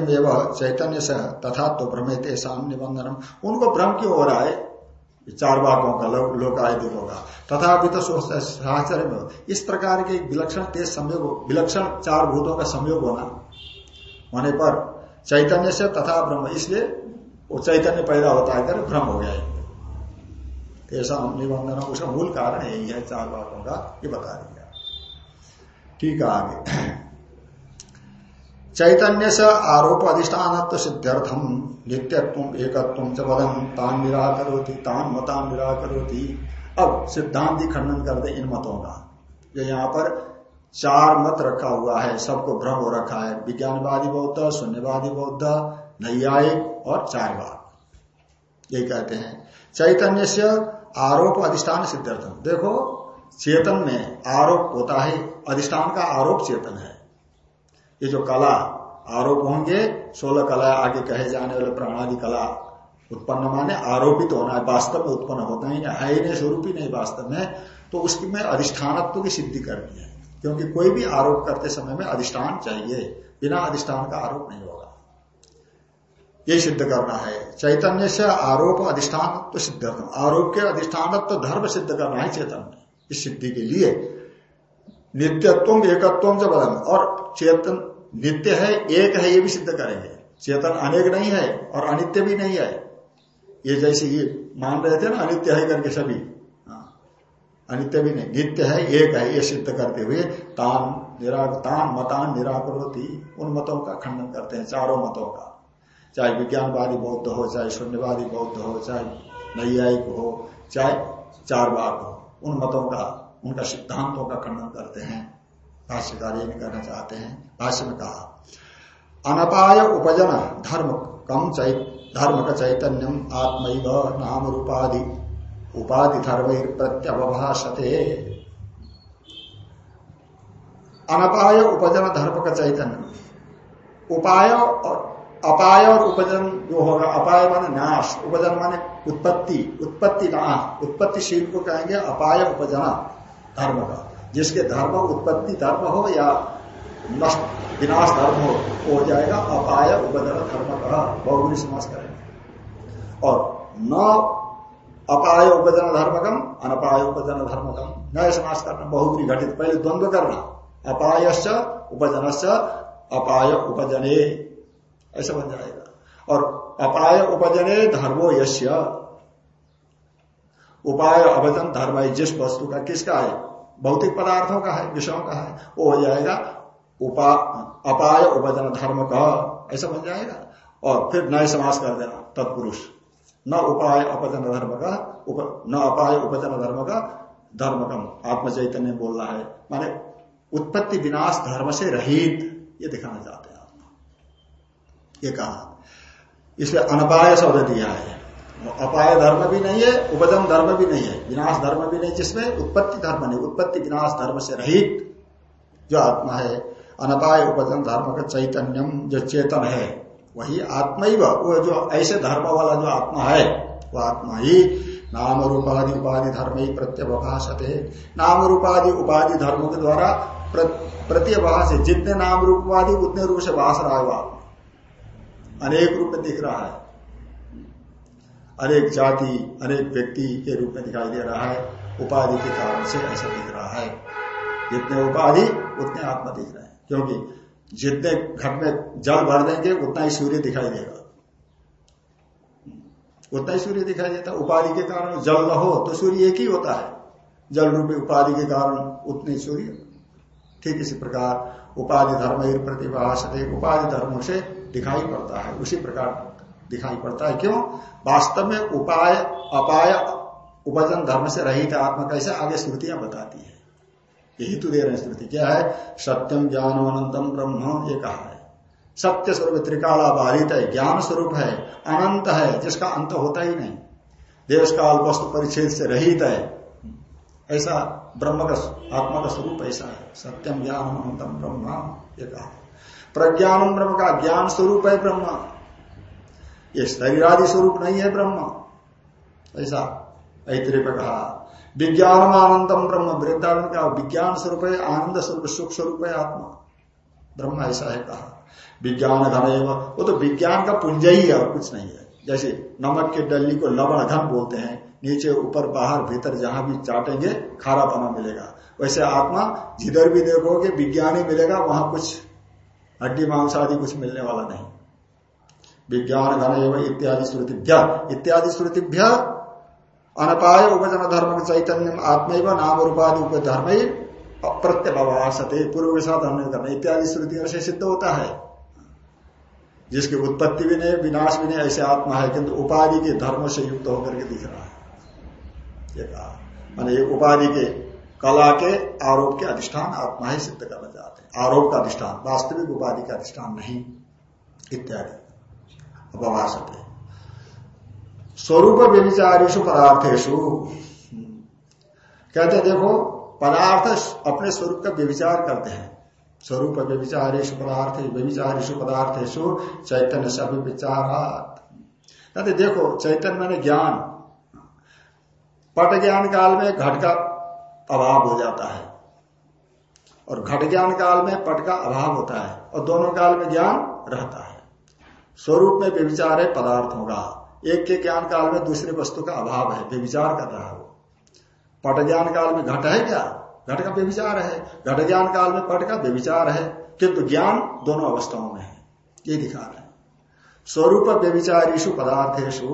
A: चैतन्य से तथा तो भ्रमित शाम निबंधनम। उनको भ्रम क्यों हो रहा है? चार वाकों का लोकायतिक होगा। तथा भी तो साहचर्य इस प्रकार के विलक्षण तेज संयोग, विलक्षण चार भूतों का संयोग होना। होने पर चैतन्य से तथा ब्रह्म, इसलिए वो चैतन्य पैदा होता है भ्रम हो गया ऐसा निबंधन उसका मूल कारण यही है, चार बातों का ये बता दिया। ठीक है आगे। चैतन्य से आरोप अधिष्ठान सिद्ध्यर्थम, नित्यत्व एकत्व च वदन तान निराकरोती, तान मतान निराकरोती। अब सिद्धांत खंडन कर दे इन मतों का। जो यहाँ पर चार मत रखा हुआ है, सबको भ्रम हो रखा है। विज्ञानवादी बौद्ध, शून्यवादी बौद्ध, नैयायिक और चार बाग ये कहते हैं। चैतन्य से आरोप अधिष्ठान सिद्धार्थम देखो, चेतन में आरोप होता है, अधिष्ठान का आरोप चेतन है। ये जो कला, आरोप होंगे, सोलह कला आगे कहे जाने वाले प्राणादि कला उत्पन्न माने आरोपित तो होना है, वास्तव में उत्पन्न होता ही नहीं है ही नहीं, स्वरूप ही नहीं वास्तव में तो उसकी में अधिष्ठानत्व की सिद्धि करनी है। क्योंकि कोई भी आरोप करते समय में अधिष्ठान चाहिए। बिना अधिष्ठान का आरोप नहीं होगा। ये सिद्ध करना है। चैतन्य से आरोप अधिष्ठान तो सिद्ध करना आरोप के अधिष्ठान तो धर्म सिद्ध करना है चेतन इस सिद्धि के लिए नित्यत्व एकत्व बदल और चेतन नित्य है, एक है, ये भी सिद्ध करेंगे। चेतन अनेक नहीं है और अनित्य भी नहीं है। ये जैसे ये मान रहे थे ना, अनित्य है करके सभी। अनित्य भी नहीं, नित्य है, एक है, ये सिद्ध करते हुए तान निरा तान मतान निराकरोती, उन मतों का खंडन करते हैं, चारों मतों का। चाहे विज्ञानवादी बौद्ध हो, चाहे शून्यवादी बौद्ध हो, चाहे नैयायिक हो, चाहे चार बाग हो, उन मतों का, उनका सिद्धांतों का खंडन करते हैं। भाष्यकार ये करना चाहते हैं, भाष्य में कहा, अनपाय उपजन धर्म कम चैत धर्म का चैतन्यम आत्मैव नाम रूपाधि उपाधि धर्म प्रत्यवभाषते अनपाय उपजन धर्म का चैतन्य उपाय और अपाय और उपजन जो होगा, अपाय माने नाश, उपजन माने उत्पत्ति उत्पत्ति नाश उत्पत्तिशील को कहेंगे अपाय उपजना धर्म का। जिसके धर्म उत्पत्ति धर्म हो या नष्ट, विनाश धर्म हो हो जाएगा अपाय उपजन धर्म का। बहुगुणी समाज करेंगे। और न अपाय उपजन धर्मकम अनपाय उपजन धर्मकम नए समाज करना बहुगुणी घटित। पहले द्वंद्व करना। अपायश्च, उपजनश्च, अपाय उपजने। ऐसा बन जाएगा। और अपाय उपजने धर्मो यश्य। उपाय, अवजन, धर्म है। जिस वस्तु का किसका है? भौतिक पदार्थों का है, विषयों का है। वो हो जाएगा उपा, अपाय उपजन धर्म का ऐसा बन जाएगा। और फिर नए समास कर देना। तत्पुरुष। न उपाय अपजन धर्म का उप, न अपाय उपजन धर्म का धर्म कम आत्म चैतन्य बोल रहा है। माने उत्पत्ति विनाश धर्म से रहित ये दिखाना चाहते हैं आत्मा ये कहा। इसलिए अनपाय शब्द दिया है। अपाय धर्म भी नहीं है उपजन धर्म भी नहीं है। विनाश धर्म भी नहीं जिसमें उत्पत्ति धर्म नहीं उत्पत्ति विनाश धर्म से रहित जो आत्मा है अनपाय उपजन धर्म का चैतन्यम जो चेतन है। वही आत्मा ही वो जो ऐसे धर्म वाला जो आत्मा है, वो आत्मा ही नाम रूपाधि उपाधि धर्म ही प्रत्यभाषते नाम रूपाधि उपाधि धर्मों के द्वारा प्रत्यभाष जितने नाम रूप उतने रूप से भाष रहा है आत्मा। अनेक रूप में दिख रहा है। अनेक जाति, अनेक व्यक्ति के रूप में दिखाई दे रहा है। उपाधि के कारण से ऐसा दिख रहा है। जितने उपाधि, उतने आत्मा दिख रहे हैं। क्योंकि जितने घट में जल भर देंगे, उतना ही सूर्य दिखाई देगा। उतना ही सूर्य दिखाई देता उपाधि के कारण जल न हो तो सूर्य एक ही होता है। जल रूपी उपाधि के कारण उतने सूर्य। ठीक इसी प्रकार उपाधि धर्म प्रतिभाष उपाधि धर्म से दिखाई पड़ता है। उसी प्रकार दिखाई पड़ता है। क्यों? वास्तव में उपाय, अपाय, उपजन धर्म से रहित आत्मा कैसे आगे श्रुतियाँ बताती है। यही तो दे रहे श्रुति क्या है? सत्यम ज्ञान अनंतम ब्रह्म ये कहा है। सत्य स्वरूप त्रिकाला बाधित है, ज्ञान स्वरूप है, अनंत है, जिसका अंत होता ही नहीं। देश काल वस्तु परिच्छेद से रहित है। ऐसा ब्रह्म का आत्मा का स्वरूप ऐसा है। सत्यम ज्ञान अनंतम ब्रह्म ये कहा प्रज्ञान ब्रह्म का ज्ञान स्वरूप है ब्रह्म। ये शरीरादि स्वरूप नहीं है ब्रह्म। ऐसा ऐतरे पर कहा विज्ञान आनंदम ब्रह्म वृद्धावन का विज्ञान स्वरूप है, आनंद स्वरूप, सुख स्वरूप है आत्मा। ब्रह्म ऐसा है कहा। विज्ञान घन वो तो विज्ञान का पुंज ही है और कुछ नहीं है। जैसे नमक के डल्ली को लवण घन बोलते हैं, नीचे, ऊपर, बाहर, भीतर जहाँ भी चाटेंगे, खारा पना मिलेगा। वैसे आत्मा जिधर भी देखोगे, विज्ञान ही मिलेगा, वहाँ कुछ हड्डी, मांस आदि कुछ मिलने वाला नहीं। विज्ञान घन एवं, इत्यादि श्रुतिभ्य। इत्यादि श्रुतिभ्य अनपाय उपजन धर्म चैतन्य आत्म नाम रूपादि धर्म ही प्रत्यभाषते पूर्व के साथ अन्य करना इत्यादि श्रुतियों से सिद्ध होता है। जिसकी उत्पत्ति भी नहीं, विनाश भी नहीं, ऐसे आत्मा है, किंतु उपाधि के धर्म से युक्त होकर के दिख रहा है। ये कहा। मान उपाधि के कला के आरोप के अधिष्ठान आत्मा ही सिद्ध करना चाहते हैं। आरोप का अधिष्ठान, वास्तविक उपाधि का अधिष्ठान नहीं, इत्यादि। अपवासते स्वरूप व्यविचारीशु पदार्थेशु कहते देखो, पदार्थ अपने स्वरूप का व्यविचार करते हैं। स्वरूप व्यविचारेशु पदार्थ व्यविचारेशु पदार्थेशु चैतन्य से अभिविचारात। कहते देखो, चैतन्य मैंने ज्ञान। पट ज्ञान काल में घट का अभाव हो जाता है। और घट ज्ञान काल में पट का अभाव होता है। और दोनों काल में ज्ञान रहता है। स्वरूप में व्यविचार है पदार्थ होगा एक के ज्ञान काल में दूसरी वस्तु का अभाव है व्यविचार कर रहा है वो। पट ज्ञान काल में घट है क्या? घट का व्यविचार है। घट ज्ञान काल में पट का व्यविचार है किंतु ज्ञान दोनों अवस्थाओं में है ये दिखा रहे हैं। स्वरूप व्यविचारीशु पदार्थेशु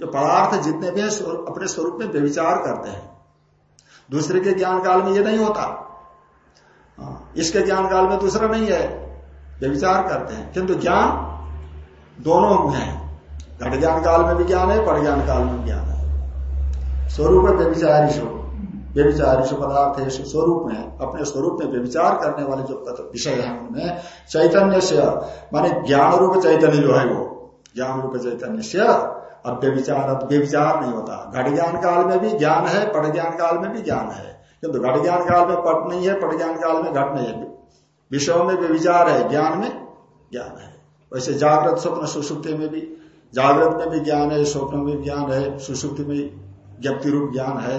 A: जो पदार्थ जितने भी अपने स्वरूप में व्यविचार करते हैं। दूसरे के ज्ञान काल में ये नहीं होता। हाँ, इसके ज्ञान काल में दूसरा नहीं है। वे विचार करते हैं। किंतु ज्ञान दोनों में है। घट ज्ञान काल में भी ज्ञान है पर ज्ञान काल में ज्ञान है। स्वरूप व्यविचारी स्वरूप व्यविचारी पदार्थ है, स्वरूप में, अपने स्वरूप में व्यविचार करने वाले जो विषय है उनमें चैतन्य से माने ज्ञान रूप चैतन्य जो है वो ज्ञान रूप चैतन्य से अब व्यविचार नहीं होता। घट ज्ञान काल में भी ज्ञान है पट ज्ञान काल में भी ज्ञान है। किंतु घट ज्ञान काल में पट नहीं है पट ज्ञान काल में घट नहीं है। विषयों में व्यविचार है, ज्ञान में ज्ञान है। वैसे जागृत स्वप्न सुसुप्ति में भी जागृत में भी ज्ञान है, स्वप्न में ज्ञान है, सुसुप्ति में ज्ञप्ति रूप ज्ञान है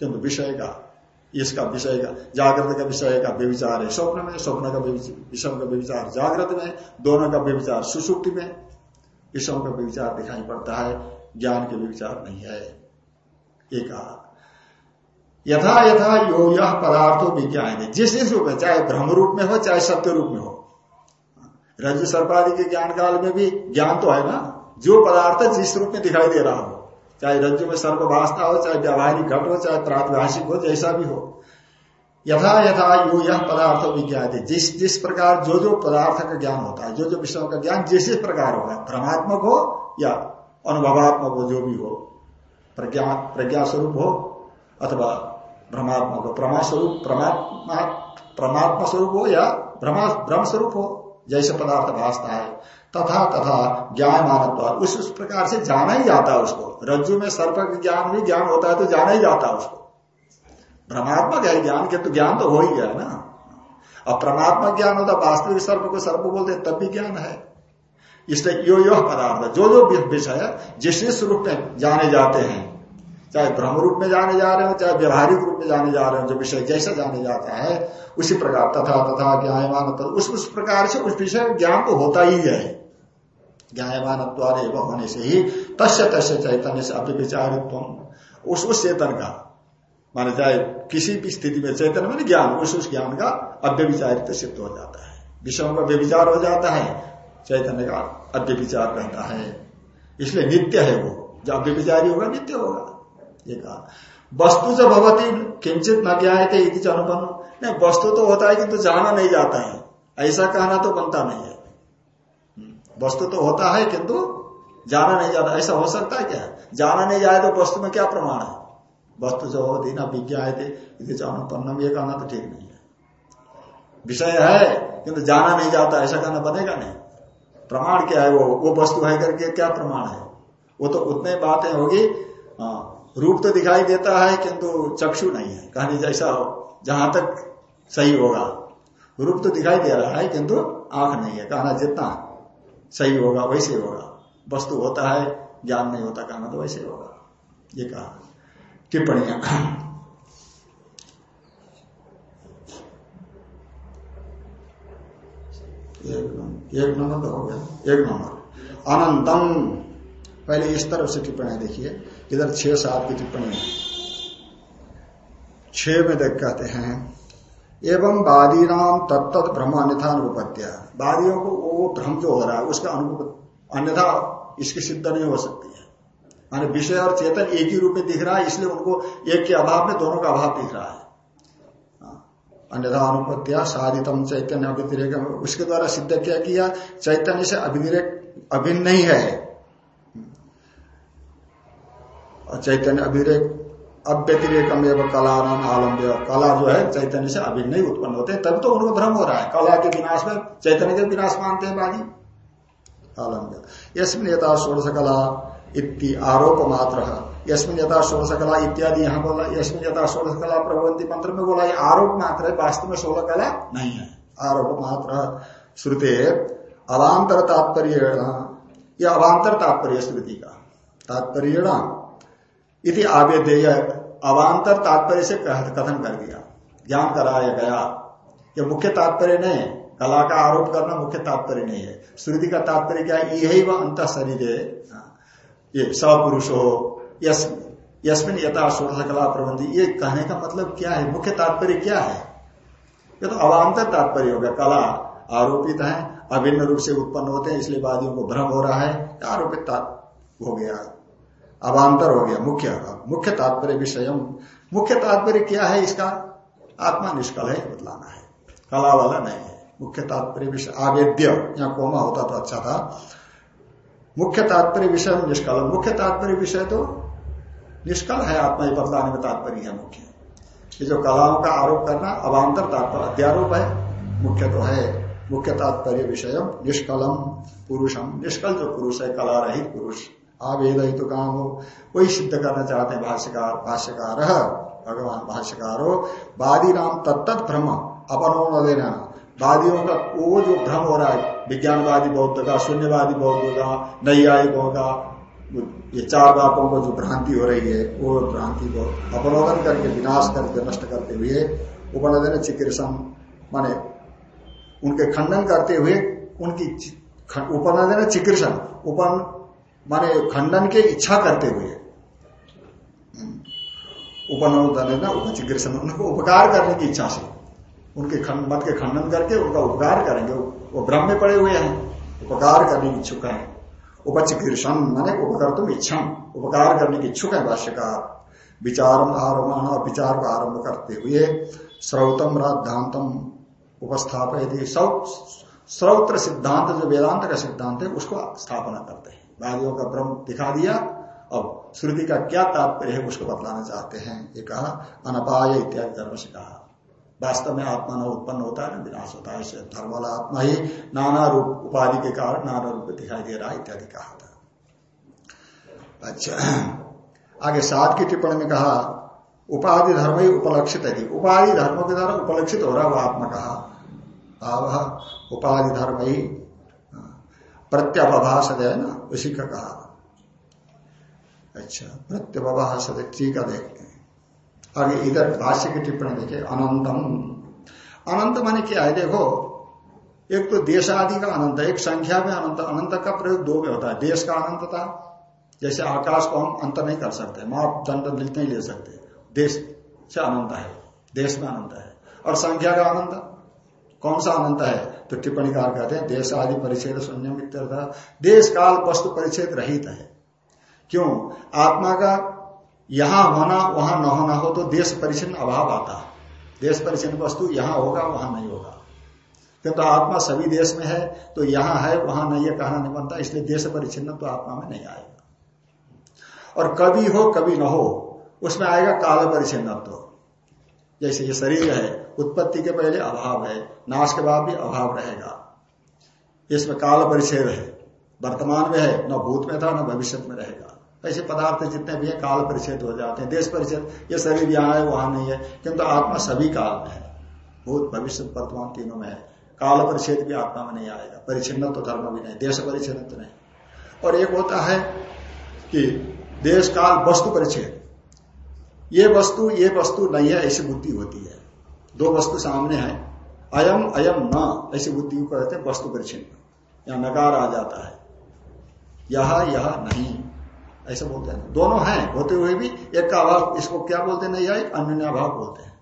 A: किंतु विषय का, इसका विषय का, जागृत का विषय का व्यविचार है। स्वप्न में, स्वप्न का विषम का व्यविचार जागृत में, दोनों का व्यविचार सुसुप्ति में, विषम का व्यविचार दिखाई पड़ता है, ज्ञान के व्यविचार नहीं है। एक यथा यथा, यो, यह पदार्थो विज्ञान जिस जिस रूप में, चाहे ब्रह्म रूप में हो, चाहे सत्य रूप में हो। रज सर्पादि के ज्ञान काल में भी ज्ञान तो है ना? जो पदार्थ जिस रूप में दिखाई दे रहा हो, चाहे रज्जु में सर्प वास्ता हो, चाहे व्यावहारिक घट हो, चाहे प्रातभाषिक हो, जैसा भी हो, यथा यथा यो यह पदार्थ विज्ञान जिस जिस प्रकार जो जो पदार्थ का ज्ञान होता है, जो जो विषयों का ज्ञान जिस जिस प्रकार होगा, भ्रमात्मक हो या अनुभवात्मक हो, जो भी हो, प्रज्ञा प्रज्ञा स्वरूप हो अथवा भ्रमात्मक हो प्रमा स्वरूप परमात्मा परमात्मा स्वरूप हो या भ्रमा भ्रम स्वरूप हो, जैसे पदार्थ भाषता है तथा तथा ज्ञान मानव उस उस प्रकार से जाना ही जाता है उसको। रज्जु में सर्प ज्ञान भी ज्ञान होता है तो जाना ही जाता है उसको। भ्रमात्मक है ज्ञान के तो ज्ञान तो हो ही गया ना। अब परमात्मा ज्ञान होता, वास्तविक सर्प को सर्प बोलते तब भी ज्ञान है। इसलिए यो यो पदार्थ, जो जो विषय जिस जिस रूप में जाने जाते हैं, चाहे ब्रह्म रूप में जाने जा रहे हो, चाहे व्यवहारिक रूप में जाने जा रहे हो, जो विषय जैसा जाने जाता है, उसी प्रकार तथा तथा ज्ञायमान उस उस प्रकार से उस विषय ज्ञान तो होता ही है। ज्ञायमान होने से ही तस्य तस्य चैतन्य से अव्यविचारित्व उस उस चेतन का माने चाहे किसी भी स्थिति में चैतन्य में ज्ञान, उस उस ज्ञान का अव्यविचारित सिद्ध हो जाता है। विषयों का व्यविचार हो जाता है, चैतन्य का अव्यविचार रहता है। इसलिए नित्य है वो, जो अव्यविचारी होगा, नित्य होगा। ये कहा। वस्तु जो भवती, किंचित न ज्ञाए थे अनुपन्न। नहीं, वस्तु तो होता है किंतु जाना नहीं जाता है। ऐसा कहना तो बनता नहीं है। वस्तु तो होता है किंतु जाना नहीं जाता। ऐसा हो सकता है क्या? जाना नहीं जाए तो वस्तु में क्या प्रमाण है? वस्तु जो होती ना विज्ञा थे इति अनुपन्नम ये कहना तो ठीक नहीं है। विषय है किंतु जाना नहीं जाता ऐसा कहना बनेगा नहीं। प्रमाण क्या है वो? वो वस्तु है करके क्या प्रमाण है? वो तो उतने बातें होगी हाँ, रूप तो दिखाई देता है किंतु चक्षु नहीं है। कहानी जैसा हो जहाँ तक सही होगा। रूप तो दिखाई दे रहा है किंतु आँख नहीं है। कहना जितना सही होगा, वैसे होगा। वस्तु होता है, ज्ञान नहीं होता, कहना तो वैसे होगा। ये कहा। टिप्पणियाँ। एक नंबर तो हो गया। एक नंबर। अनंतम। पहले इस तरफ़ से टिप्पणी देखिए। इधर छह सात की टिप्पणी छह में देख कहते हैं, एवं वादी नाम तत्त भ्रम अन्यथा अनुपत्या वादियों को वो भ्रम जो हो रहा है, उसका अनुभव अन्यथा इसकी सिद्ध नहीं हो सकती है। माने विषय और चेतन एक ही रूप में दिख रहा है, इसलिए उनको एक के अभाव में दोनों का अभाव दिख रहा है। हाँ। अन्यथा अनुपत्या साधितम चैतन्य अभितिरेक उसके द्वारा सिद्ध क्या किया? चैतन्य से अभिनिरेक अभिन्न नहीं है। चैतन्य अभिरेक अव्यतिरेकम एवं कला नाम आलम्ब्य। कला जो है, चैतन्य से अभिन्न नहीं उत्पन्न होते तभी तो उनको भ्रम हो रहा है। कला के विनाश में चैतन्य के विनाश मानते हैं बाजी। आलम्ब्य। यशमिन यथा षोड़श कला इति आरोप मात्र। यशमिन यथा षोड़श कला इत्यादि यहाँ बोला यशमिन यथा षोड़श कला प्रबंधी मंत्र में बोला आरोप मात्र है, वास्तव में सोलह कला नहीं है। आरोप मात्र। श्रुते अवान्तर तात्पर्य यह अवान्तर तात्पर्य श्रुति का। तात्पर्य इति आवेदेय अवान्तर तात्पर्य से कथन कर दिया। ज्ञान कराया गया। ये मुख्य तात्पर्य नहीं कला का आरोप करना मुख्य तात्पर्य नहीं है। श्रुति का तात्पर्य क्या है? यही वह अंत शरीर ये सपुरुष हो यस यशमिन यथा षोड़श कला प्रबंधी ये कहने का मतलब क्या है? मुख्य तात्पर्य क्या है? ये तो अवान्तर तात्पर्य हो गया। कला आरोपित है, अभिन्न रूप से उत्पन्न होते हैं, इसलिए वादियों को भ्रम हो रहा है। आरोपित हो गया। अवान्तर हो गया, मुख्य मुख्य तात्पर्य विषय मुख्य तात्पर्य क्या है? इसका आत्मा निष्कल है बतलाना है। कला वाला नहीं है। मुख्य तात्पर्य विषय आवेद्य या कोमा होता तो अच्छा था। मुख्य तात्पर्य विषय निष्कल। मुख्य तात्पर्य विषय तो निष्कल है आत्मा ही बतलाने में तात्पर्य है मुख्य। ये जो कलाओं का आरोप करना अवान्तर तात्पर्य, अध्यारोप है। मुख्य तो है। मुख्य तात्पर्य विषय निष्कलम पुरुषम। निष्कल जो पुरुष है कला रहित पुरुष। आवेद तो काम हो वही सिद्ध करना चाहते हैं भाष्यकार भाष्यकार, भगवान भाष्यकार हो वादी नाम तत्त भ्रम अपनो देना वादियों का वो जो भ्रम हो रहा है, विज्ञानवादी बौद्ध का, शून्यवादी बौद्ध का, नैयायिकों का ये चार बातों को जो भ्रांति हो रही है, वो भ्रांति को अपलोकन करके, विनाश करके, नष्ट करते हुए उपनदन चिकित्सम, माने उनके खंडन करते हुए उनकी उपनदन चिकित्सन उपन माने खंडन के इच्छा करते हुए। हम्म। उपनोदन उपचिकित्सन, उनको उपकार करने की इच्छा से। उनके मत के खंडन करके उनका उपकार करेंगे। वो ब्रह्म में पड़े हुए हैं, उपकार करने की इच्छुक है। उपचिकीर्षण माने उपकर तुम इच्छम, उपकार करने की इच्छुक है भाष्यकार। विचार आरंभ और विचार को आरंभ करते हुए श्रौतम राधांतम उपस्थापित श्रौत्र सिद्धांत, जो वेदांत का सिद्धांत है, उसको स्थापना करते हैं। वादियों का ब्रह्म दिखा दिया। अब श्रुति का क्या तात्पर्य है उसको बतलाना चाहते हैं। ये कहा, अनपाय इत्यादि धर्म से कहा। वास्तव में आत्मा न उत्पन्न होता है, न विनाश होता है धर्म वाला आत्मा ही नाना रूप, उपाधि के कारण नाना रूप दिखाई दे रहा है, इत्यादि कहा था। अच्छा आगे सात की टिप्पणी में कहा, उपाधि धर्म ही उपलक्षित है उपाधि धर्म के द्वारा उपलक्षित हो रहा वो आत्मा कहा। उपाधि धर्म ही प्रत्यभाष है ना? उसी का कहा। अच्छा प्रत्यभाष ठीक है, देखते हैं। आगे इधर भाष्य की टिप्पणी देखे अनंतम। अनंत माने क्या है? देखो, एक तो देश आदि का अनंत एक संख्या में अनंत अनंत का प्रयोग दो में होता है। देश का अनंत था, जैसे आकाश को हम अंत नहीं कर सकते माप मापदंड नहीं ले सकते। देश से अनंत है, देश में अनंत है। और संख्या का अनंत, कौन सा अनंत है? तो टिप्पणीकार कहते हैं, देश आदि परिच्छेद शून्य देश काल वस्तु परिच्छेद रहित है। क्यों? आत्मा का यहाँ होना, वहाँ न होना हो तो देश परिचन्न अभाव आता है। देश परिचन्न वस्तु यहाँ होगा, वहाँ नहीं होगा। किंतु तो आत्मा सभी देश में है तो यहाँ है, वहाँ नहीं है, कहना नहीं बनता, इसलिए देश परिचिन्न तो आत्मा में नहीं आएगा। और कभी हो, कभी न हो, उसमें आएगा काल परिचिन्न तो जैसे ये शरीर है उत्पत्ति के पहले अभाव है, नाश के बाद भी अभाव रहेगा। इसमें काल परिचय है, वर्तमान में है, न भूत में था, न भविष्य में रहेगा। ऐसे पदार्थ जितने भी है, काल परिच्छेद हो जाते हैं। देश परिच्छेद, ये शरीर यहाँ है, वहाँ नहीं है, किंतु आत्मा सभी काल में है। भूत भविष्य वर्तमान तीनों में है। काल परिच्छेद भी आत्मा में नहीं आएगा। परिचिन्न तो धर्म भी नहीं, देश परिच्छेद तो नहीं। और एक होता है कि देश काल वस्तु परिच्छेद। ये वस्तु ये वस्तु नहीं है, ऐसी बुद्धि होती है। दो वस्तु सामने है। अयम अयम न, ऐसी बुद्धि को कहते हैं वस्तु परिचिन्न या नकार आ जाता है। यह यह नहीं। ऐसा बोलते हैं। दोनों हैं, होते हुए भी एक का अभाव इसको क्या बोलते नहीं आए अन्य अभाव बोलते हैं।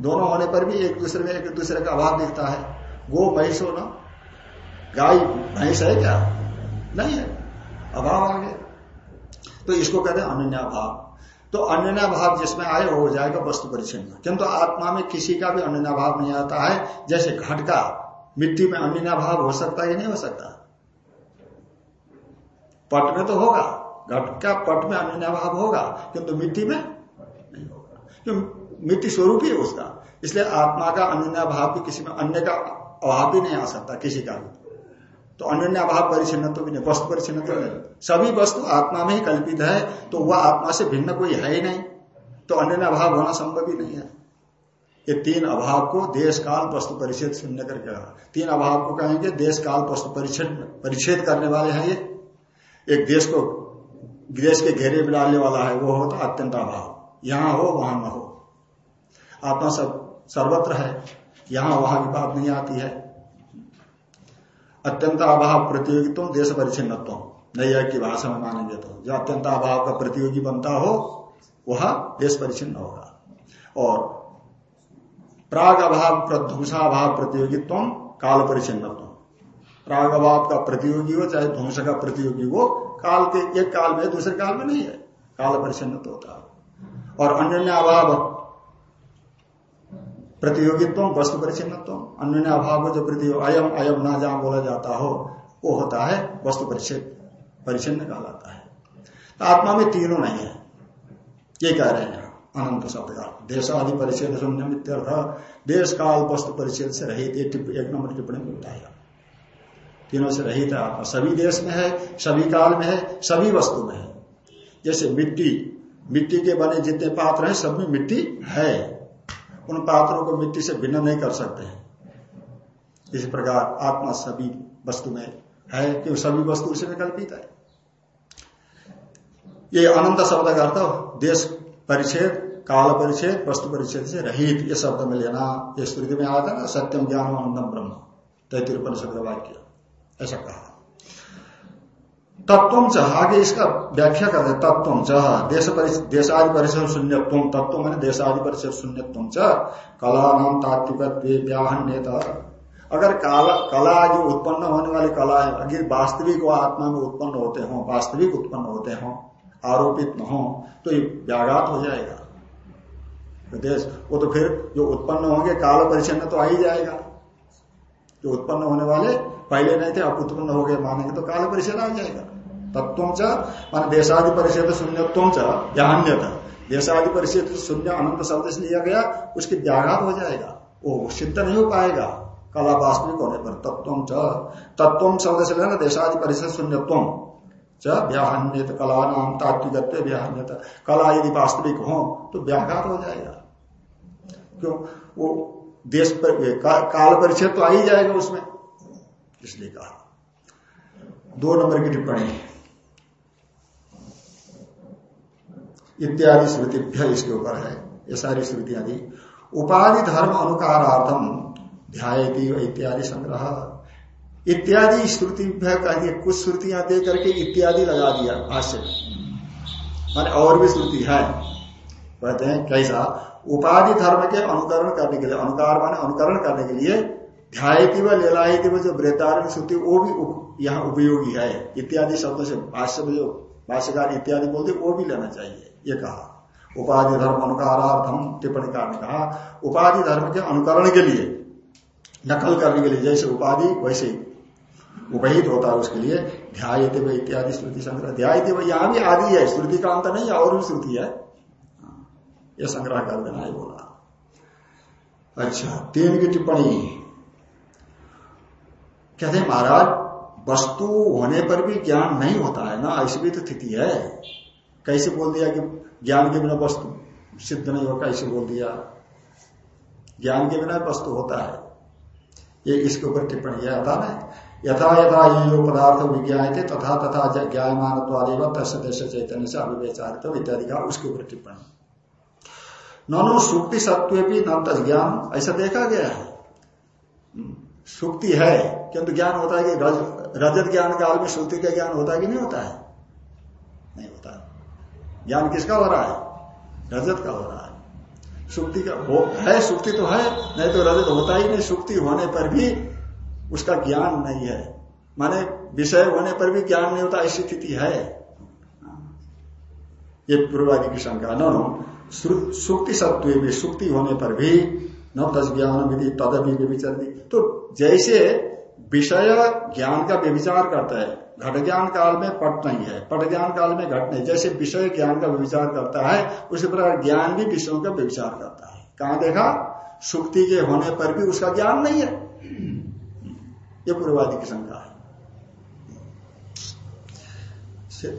A: दोनों होने पर भी एक दूसरे में एक दूसरे का अभाव दिखता है। गो भैंस हो ना? गाय, भैंस है क्या? नहीं है। अभाव आ गया। तो इसको कहते हैं अन्य अभाव तो अन्य भाव जिसमें आए हो जाएगा वस्तु परिचन्न किंतु आत्मा में किसी का भी अन्य भाव नहीं आता है, जैसे घट का मिट्टी में अन्य भाव हो सकता है नहीं हो सकता? पट में तो होगा, घट का पट में अन्य अभाव होगा, किंतु मिट्टी में नहीं होगा। मिट्टी स्वरूप ही है उसका। इसलिए आत्मा का अन्य भाव भी किसी में, अन्य का अभाव भी नहीं आ सकता किसी का भी। तो अन्य अभाव परिचिन्न तो भी नहीं, वस्तु परिचिन्न तो नहीं। सभी वस्तु आत्मा में ही कल्पित है तो वह आत्मा से भिन्न कोई है ही नहीं। तो अन्य अभाव होना संभव ही नहीं है। ये तीन अभाव को देश काल वस्तु परिच्छेद शून्य करके तीन अभाव को कहेंगे देश काल वस्तु परिच्छेद परिच्छेद करने वाले हैं ये। एक देश को, देश के घेरे में डालने वाला है, वो होता अत्यंत अभाव। यहाँ हो, वहाँ न हो। आत्मा सब, सर्वत्र है। यहाँ वहाँ की बात नहीं आती है। अत्यंत अभाव प्रतियोगित्व देश परिचिन्नत्व नैया की भाषा में मानेंगे तो। जो अत्यंत अभाव का प्रतियोगी बनता हो, वह देश परिचिन्न होगा। और प्राग अभाव ध्वंसाभाव प्रतियोगित्व काल परिचिन्नत्व अभाव का प्रतियोगी हो, चाहे ध्वंस का प्रतियोगी हो, काल के एक काल में दूसरे काल में नहीं है। काल परिचन्न तो होता और अन्य अभाव प्रतियोगित्व वस्तु परिचिन्नत्व अन्य अभाव जो प्रतियोग अयम अयम ना जहाँ बोला जाता हो, वो होता है वस्तु परिचित परिचिन्न कहलाता है। तो आत्मा में तीनों नहीं है। ये कह रहे हैं अनंत शब्द का देश आदि परिचय शून्य देश काल वस्तु परिचय से रहित एक नंबर टिप्पणी में बताया तीनों से रहित है आत्मा। सभी देश में है, सभी काल में है, सभी वस्तु में है। जैसे मिट्टी मिट्टी के बने जितने पात्र हैं, सब में मिट्टी है। उन पात्रों को मिट्टी से भिन्न नहीं कर सकते हैं। इसी प्रकार आत्मा सभी वस्तु में है क्योंकि सभी वस्तु उसी में कल्पित है? ये अनंत शब्द का अर्थ देश परिच्छेद, काल परिच्छेद, वस्तु परिच्छेद से रहित ये शब्द में लेना, ये स्मृति में आता ना, सत्यम ज्ञान आनंदम ब्रह्म। तैतीय शब्द वाक्य। ऐसा कहा। तत्व चाह आगे इसका व्याख्या करते तत्व चाह देश देशादि परिसर शून्यत्व तत्व मैंने देशादि परिसर शून्यत्व च कला नाम तात्विक अगर काला, कला जो उत्पन्न होने वाली कला है, अगर वास्तविक वो आत्मा में उत्पन्न होते हो, वास्तविक उत्पन्न होते हो, आरोपित न हो तो ये व्याघात हो जाएगा। तो देश, वो तो फिर जो उत्पन्न होंगे, काल परिचय में तो आ ही जाएगा। जो उत्पन्न होने वाले पहले नहीं थे, अब उत्पन्न हो गए, मानेंगे तो काल परिचय आ जाएगा। तत्व च, मान देशादि परिचय शून्यत्व च था देशादि परिचय शून्य अनंत शब्द से लिया गया, उसकी व्याघात हो जाएगा। वो सिद्ध नहीं हो पाएगा। कला वास्तविक होने पर तत्व च। तत्व शब्द से लेना देशादि परिचय शून्यत्व। च, व्याहन्यत कला नाम तात्विक व्याहन्यत। कला यदि वास्तविक हो तो व्याघात हो जाएगा। क्यों? वो देश पर काल परिचय तो आ ही जाएगा उसमें। इसलिए कहा। दो नंबर की टिप्पणी। इत्यादि श्रुतिभ्य इसके ऊपर है। ये सारी श्रुतियाँ दी। उपाधि धर्म अनुकारार्थम ध्यायती इत्यादि संग्रह। इत्यादि श्रुति कहती कुछ श्रुतियाँ दे करके इत्यादि लगा दिया भाष्य मान और भी श्रुति है। कहते हैं, कैसा? उपाधि धर्म के अनुकरण करने के लिए, अनुकार माने अनुकरण करने के लिए ध्यायती व लेलायती व जो वृत्तारण श्रुति, वो भी यहाँ उपयोगी है। इत्यादि शब्द से भाष्य में जो भाष्यकार इत्यादि बोलते वो भी लेना चाहिए। ये कहा। उपाधि धर्म अनुकारार्थम टिप्पणी ने कहा, उपाधि धर्म के अनुकरण के लिए, नकल करने के लिए, जैसे उपाधि, वैसे उपहित होता है उसके लिए, ध्यायते व इत्यादि श्रुति संग्रह। ध्यायते व यहाँ भी आदि है, श्रुति का अंत नहीं, और भी श्रुति है। यह संग्रह कर देना है बोला। अच्छा तीन की टिप्पणी। कहते महाराज, वस्तु होने पर भी ज्ञान नहीं होता है ना, ऐसी भी तो स्थिति है। कैसे बोल दिया कि ज्ञान के बिना वस्तु सिद्ध नहीं होगा, ऐसे बोल दिया। ज्ञान के बिना वस्तु होता है। ये इसके ऊपर टिप्पणी यह था ना, यथा यथा ये जो पदार्थ विज्ञान थे, तथा तथा ज्ञायमान तस् चैतन्य से अभिवेचारित इत्यादि का उसके ऊपर टिप्पणी। ननो सुक्ति सत्व भी न ज्ञान ऐसा देखा गया है। सुक्ति है किंतु ज्ञान होता है कि रज, रजत ज्ञान काल में सुक्ति का ज्ञान होता है कि नहीं होता है? नहीं होता ज्ञान किसका हो रहा है? रजत का हो रहा है। सुक्ति का हो है सुक्ति तो है नहीं तो रजत होता ही नहीं। सुक्ति होने पर भी उसका ज्ञान नहीं है। माने विषय होने पर भी ज्ञान नहीं होता ऐसी स्थिति है। ये पूर्वादि की शंका। न सुक्ति सत्व भी सुक्ति होने पर भी न ज्ञान विधि तदपि व्यविचर तो जैसे विषय ज्ञान का व्यविचार करता है, घट ज्ञान काल में पट नहीं है, पट ज्ञान काल में घट नहीं। जैसे विषय ज्ञान का व्यविचार करता है, उसी प्रकार ज्ञान भी विषयों का व्यविचार करता है। कहा देखा? सुक्ति के होने पर भी उसका ज्ञान नहीं है। ये पूर्वादि की शंका है।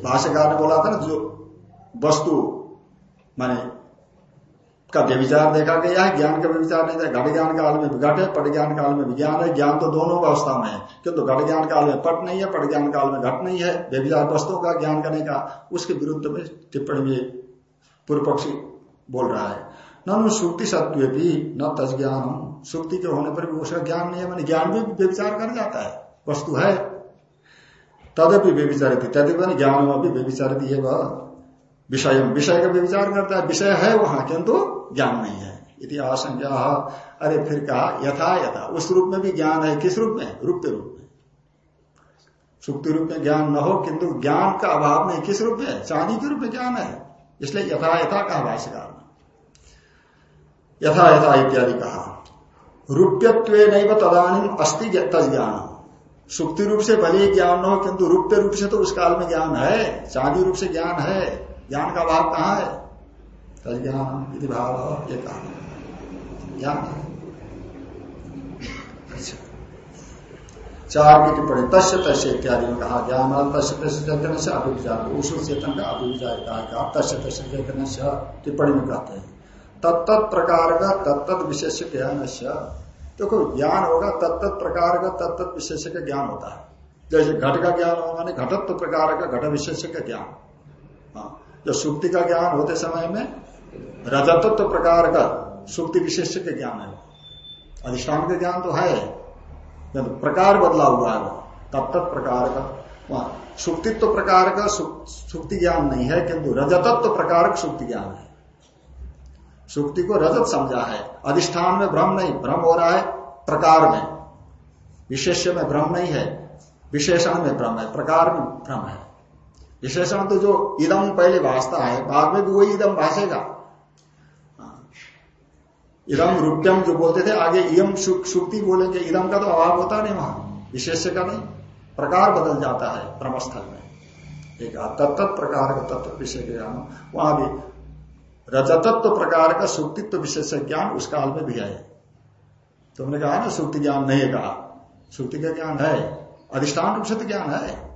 A: भाष्यकार ने बोला था ना, जो वस्तु, माने का व्यविचार देखा गया है, ज्ञान का व्यविचार नहीं था घट ज्ञान काल में घट है पट ज्ञान काल में विज्ञान है, ज्ञान तो दोनों अवस्था में है, किंतु घट ज्ञान काल में पट नहीं है पट ज्ञान काल में घट नहीं है व्यविचार वस्तुओं का ज्ञान करने का उसके विरुद्ध में टिप्पणी में पूर्व पक्षी बोल रहा है। न सुक्ति सत्व भी न तज ज्ञान सुक्ति के होने पर भी उसका ज्ञान नहीं है, मैंने ज्ञान भी व्यविचार कर जाता है, वस्तु है। तदपि व्यविचारित तदपि ज्ञान में भी व्यविचारित है वह। विषय विषय का विचार करता है, विषय है वहाँ, किंतु ज्ञान नहीं है। इति आशंका। अरे फिर कहा, यथा यथा। उस रूप में भी ज्ञान है, किस रूप में? रूप रूप में। सुक्ति रूप में ज्ञान न हो, किंतु ज्ञान का अभाव नहीं। किस रूप में? चांदी के रूप में ज्ञान है। इसलिए यथा यथा कहा भाष्यकार यथा यथा इत्यादि कहा। रूप्यत्व नहीं तदानी अस्थि तज ज्ञान सुक्ति रूप से भले ज्ञान न हो, किंतु रूप्य रूप से तो उस काल में ज्ञान है। चांदी रूप से ज्ञान है। ज्ञान का भाव कहाँ है? तज्ञान यदि भाव ये कहा ज्ञान अच्छा। चार की टिप्पणी, तस्य तस्य इत्यादि में कहा, ज्ञान तस्य तस्य चैतन्य से अभिविचार उस चेतन का अभिविचार कहा तस्य तस्य चैतन्य से टिप्पणी में कहते हैं। तत्त प्रकार का तत्त विशेष ज्ञान देखो, ज्ञान होगा तत्त प्रकार का तत्त विशेष का ज्ञान होता है। जैसे घट का ज्ञान होगा मानी घटत्व प्रकार का घट विशेष का ज्ञान। हाँ। जो सुक्ति का ज्ञान होते समय में रजतत्व प्रकार का सुक्ति विशेष के ज्ञान है। अधिष्ठान का ज्ञान तो है। प्रकार बदला हुआ है वो तत्त प्रकार का, वहाँ सुक्तित्व तो प्रकार का सुक्ति ज्ञान नहीं है, किंतु रजतत्व तो प्रकार का सुक्ति ज्ञान है। सुक्ति को रजत समझा है। अधिष्ठान में भ्रम नहीं, भ्रम हो रहा है प्रकार में। विशेष्य में भ्रम नहीं है, विशेषण में भ्रम है, प्रकार में भ्रम है। विशेषण तो जो इदम पहले भाषता है, बाद में भी वही इदम भाषेगा। इदम रूप्यम जो बोलते थे, आगे इम सुक्ति बोलेंगे इदम का तो अभाव होता नहीं वहाँ। विशेष का नहीं, प्रकार बदल जाता है ब्रह्मस्थल में। एक तत्त प्रकार का तत्व विषय ज्ञान वहाँ भी रजतत्व प्रकार का सुक्तित्व विशेष ज्ञान उस काल में भी है। तुमने कहा ना सुक्ति ज्ञान नहीं कहा। सुक्ति का ज्ञान है। अधिष्ठान रूप से तो ज्ञान है।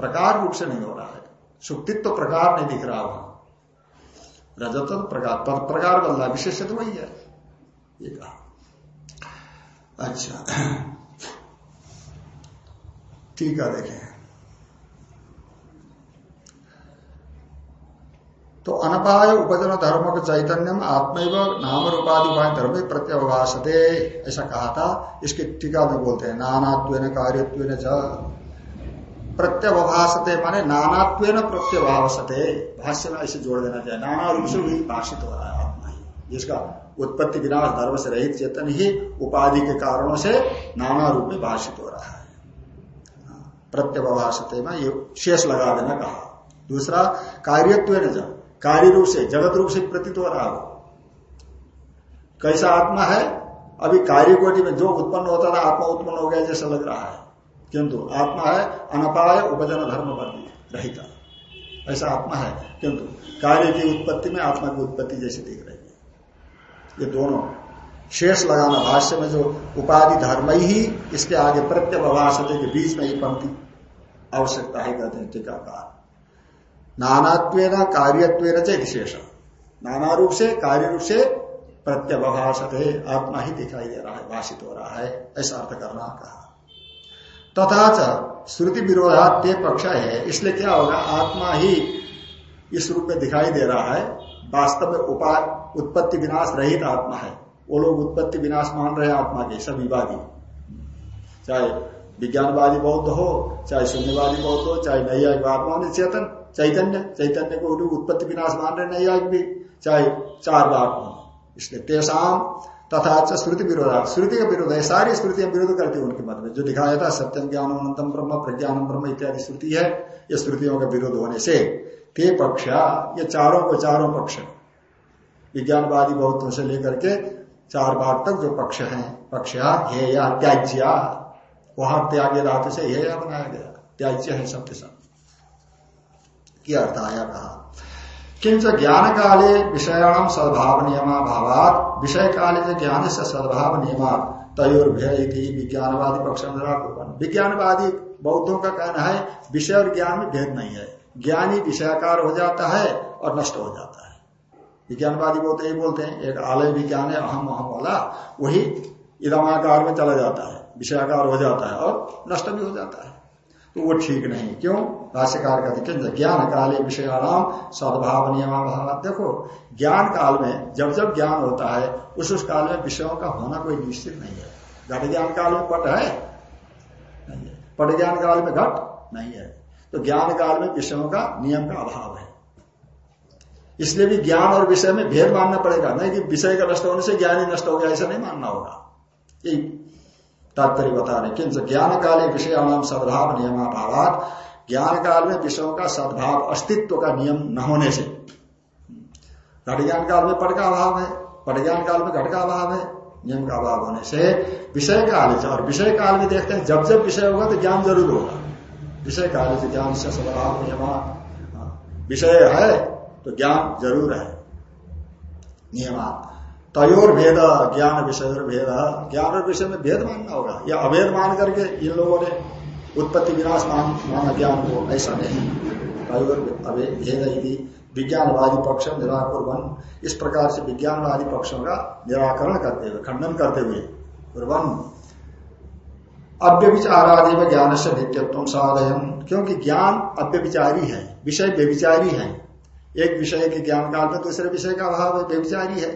A: प्रकार रूप से नहीं हो रहा है। सुक्तित्व तो प्रकार नहीं दिख रहा वहाँ। रजत तो प्रकार प्रकार बदला विशेष तो वही है। ये कहा। अच्छा। ठीक है, देखें। तो अनपाय उपजन धर्म के चैतन्य आत्मैव नाम रूपाधि धर्म प्रत्यवभाषते ऐसा कहा था। इसके टीका में बोलते हैं नानात्व कार्यत्व प्रत्यवभाषते माने नानात्व प्रत्यभाषते भाष्य में ऐसे जोड़ देना चाहिए। नाना रूप से वही भाषित हो रहा है आत्मा ही, जिसका उत्पत्ति विनाश धर्म से रहित चेतन ही उपाधि के कारणों से नाना रूप में भाषित हो रहा है। प्रत्यवभाषते में ये शेष लगा देना कहा। दूसरा कार्यत्व कार्य रूप से, जगत रूप से प्रतीत हो रहा हो। कैसा आत्मा है? अभी कार्य कोटि में जो उत्पन्न होता था, आत्मा उत्पन्न हो गया, जैसा लग रहा है। किंतु आत्मा है, अनपाय उपजन धर्म रहता। ऐसा आत्मा है, किंतु कार्य की उत्पत्ति में आत्मा की उत्पत्ति जैसी दिख रही है। ये दोनों शेष लगाना भाष्य में जो उपाधि धर्म ही इसके आगे प्रत्यभाषते के बीच में ही पंक्ति आवश्यकता है, कहते हैं टीकाकार। नानात्व कार्यत्व विशेष। नाना रूप से, कार्य रूप से प्रत्यभाषत है आत्मा ही दिखाई दे रहा है, भाषित हो रहा है, ऐसा अर्थ करना कहा। तथा श्रुति विरोधात पक्ष है। इसलिए क्या होगा? आत्मा ही इस रूप में दिखाई दे रहा है। वास्तव में उपा उत्पत्ति विनाश रहित आत्मा है। वो लोग उत्पत्ति विनाश मान रहे हैं आत्मा के सभी वादी चाहे विज्ञानवादी बौद्ध हो, चाहे शून्यवादी बौद्ध हो, चाहे नैयायिक आत्मा चेतन, चैतन्य चैतन्य को उत्पत्ति विनाश मान रहे नैयायिक भी, चाहे चार बार इसलिए तेसाम तथा श्रुति विरोध श्रुति का विरोध है सारी श्रुतियाँ विरोध करती है उनके मत में। जो दिखाया था सत्यम ज्ञान अनंतम ब्रह्म, प्रज्ञानम ब्रह्म इत्यादि श्रुति है, ये श्रुतियों का विरोध होने से ते पक्ष, ये चारों को चारों पक्ष विज्ञानवादी बहुत से लेकर के चार बार तक जो पक्ष है पक्ष हे या त्याज्या, वहाँ त्यागे धातु से हे या बनाया गया। त्याज्य है सबके सब। की अर्थ आया कहा। किंच ज्ञान काले विषयाणाम सद्भाव नियमा भावात विषय काले जो ज्ञान से सद्भाव नियमा तयोर्भ्यति विज्ञानवादी पक्ष विज्ञानवादी बौद्धों का कहना है, विषय और ज्ञान में भेद नहीं है। ज्ञानी विषयाकार हो जाता है और नष्ट हो जाता है। विज्ञानवादी बोलते ही बोलते हैं, एक आलय विज्ञान है, अहम अहम वाला, वही इदमाकार में चला जाता है, विषयाकार हो जाता है और नष्ट भी हो जाता है। तो वो ठीक नहीं, क्यों? भाष्यकार कहते ज्ञान काले विषयाणाम सद्भाव नियमाभाव देखो ज्ञान काल में जब जब ज्ञान होता है, उस उस काल में विषयों का होना कोई निश्चित नहीं है। घट ज्ञान काल में पट है? है। पट ज्ञान काल में घट नहीं है। तो ज्ञान काल में विषयों का नियम का अभाव है। इसलिए भी ज्ञान और विषय में भेद मानना पड़ेगा। नहीं कि विषय का नष्ट होने से ज्ञान ही नष्ट हो गया, ऐसा नहीं मानना होगा। तात्पर्य बता रहे ज्ञान काले विषयाणाम सद्भाव नियमाभावात ज्ञान काल में विषयों का सद्भाव अस्तित्व का नियम न होने से। घट ज्ञान काल में पट का अभाव है पट ज्ञान काल में घट का अभाव है नियम का अभाव होने से विषय काल और विषय काल में देखते हैं जब जब विषय होगा तो ज्ञान ज़रूर होगा। विषय काल से ज्ञान से सद्भाव नियम हाँ, विषय है तो ज्ञान ज़रूर है। नियमात तयोर भेद ज्ञान विषय भेद। ज्ञान और विषय में भेद मानना होगा। या अभेद मान करके इन लोगों ने उत्पत्ति विनाश मान माना ज्ञान को ऐसा नहीं। भेद विज्ञानवादी पक्ष निराकुर्वन इस प्रकार से विज्ञानवादी पक्षों का निराकरण करते हुए, खंडन करते हुए कुर्बन अव्यविचारादि में ज्ञान से नित्यत्व साधयन, क्योंकि ज्ञान अव्यविचारी है, विषय व्यविचारी है। एक विषय के ज्ञान काल में दूसरे विषय का अभाव व्यविचारी है।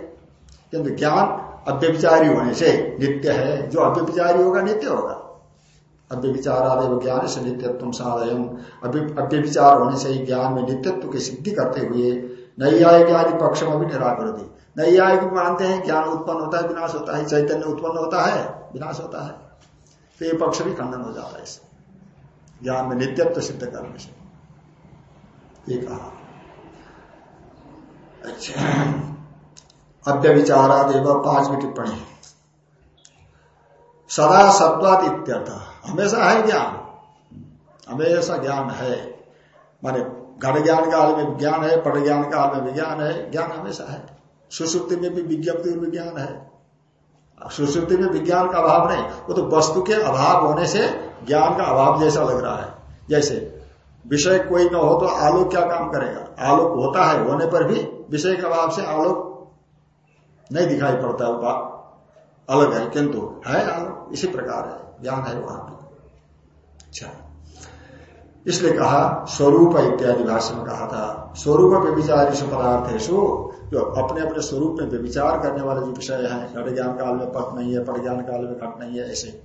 A: किंतु ज्ञान अव्यविचारी होने से नित्य है, जो अव्यविचारी होगा, नित्य होगा। अव्यविचारादेव ज्ञान से नित्यत्व साधयन अव्यविचार होने से ही ज्ञान में नित्यत्व की सिद्धि करते हुए नैयायिक आदि पक्ष में भी निराकर दी नैयायिक मानते हैं, ज्ञान उत्पन्न होता है, विनाश होता है, चैतन्य उत्पन्न होता है, विनाश होता है। तो ये पक्ष भी खंडन हो जाता है इससे। ज्ञान में नित्यत्व सिद्ध करने से। ये कहा। अच्छा। अव्यविचारादेव पांचवी टिप्पणी। सदा सत्वात इत्यर्थ हमेशा है ज्ञान। हमेशा ज्ञान है। माने घट ज्ञान काल में विज्ञान है, पट ज्ञान काल में विज्ञान है। ज्ञान हमेशा है। सुसुप्ति में भी विज्ञप्ति विज्ञान है। सुश्रुति में विज्ञान का अभाव नहीं, वो तो वस्तु के अभाव होने से ज्ञान का अभाव जैसा लग रहा है। जैसे विषय कोई न हो तो आलोक क्या काम करेगा? आलोक होता है, होने पर भी विषय के अभाव से आलोक नहीं दिखाई पड़ता अलग है, किंतु है आलोक, इसी प्रकार है। ज्ञान है वहाँ भी अच्छा इसलिए कहा, स्वरूप इत्यादि भाषण में कहा था, स्वरूप व्यविचारी पदार्थेशु जो अपने अपने स्वरूप में व्यविचार करने वाले जो विषय है घट ज्ञान काल में पट नहीं है पट ज्ञान काल में घट नहीं है, ऐसे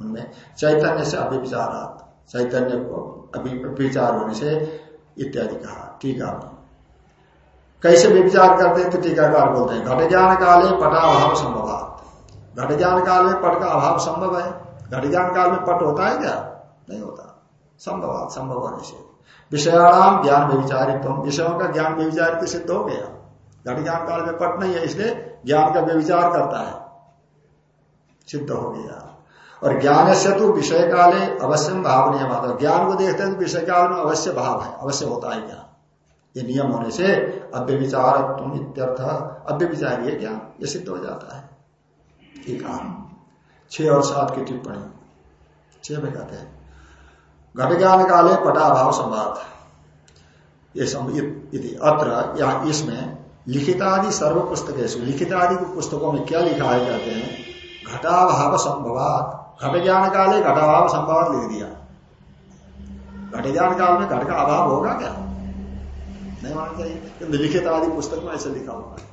A: उनमें चैतन्य से अभिविचार चैतन्य को अभिविचार होने से इत्यादि कहा टीका कैसे व्यविचार करते हैं? तो टीकाकार बोलते हैं घट ज्ञान काल में पटाभाव संभव घट ज्ञान काल में पट का अभाव संभव है? घट ज्ञान काल में पट होता है क्या? नहीं होता संभव संभव होने से विषयाणाम ज्ञान व्यविचारित्व विषयों का ज्ञान व्यविचारित सिद्ध हो गया घट ज्ञान काल में पट नहीं है इसलिए ज्ञान का व्यविचार करता है सिद्ध हो गया और ज्ञान से तो विषय काले अवश्य भाव नियम आता ज्ञान को देखते हैं तो विषय काल में अवश्य भाव है अवश्य होता है ज्ञान ये नियम होने से अव्यविचार इत्यर्थ अव्यविचारी ये ज्ञान ये सिद्ध हो जाता है ठीक है छह और सात की टिप्पणी छह में कहते हैं घट ज्ञान काले पटाभाव संवाद ये अत्र या इसमें लिखितादि सर्व पुस्तक लिखितादि पुस्तकों में क्या लिखा है कहते हैं घटाभाव संभवात घट ज्ञान काले घटाभाव संभवात लिख दिया। घट ज्ञान काल में घट का अभाव होगा क्या? नहीं मानना चाहिए लिखित आदि पुस्तक में ऐसे लिखा हुआ है।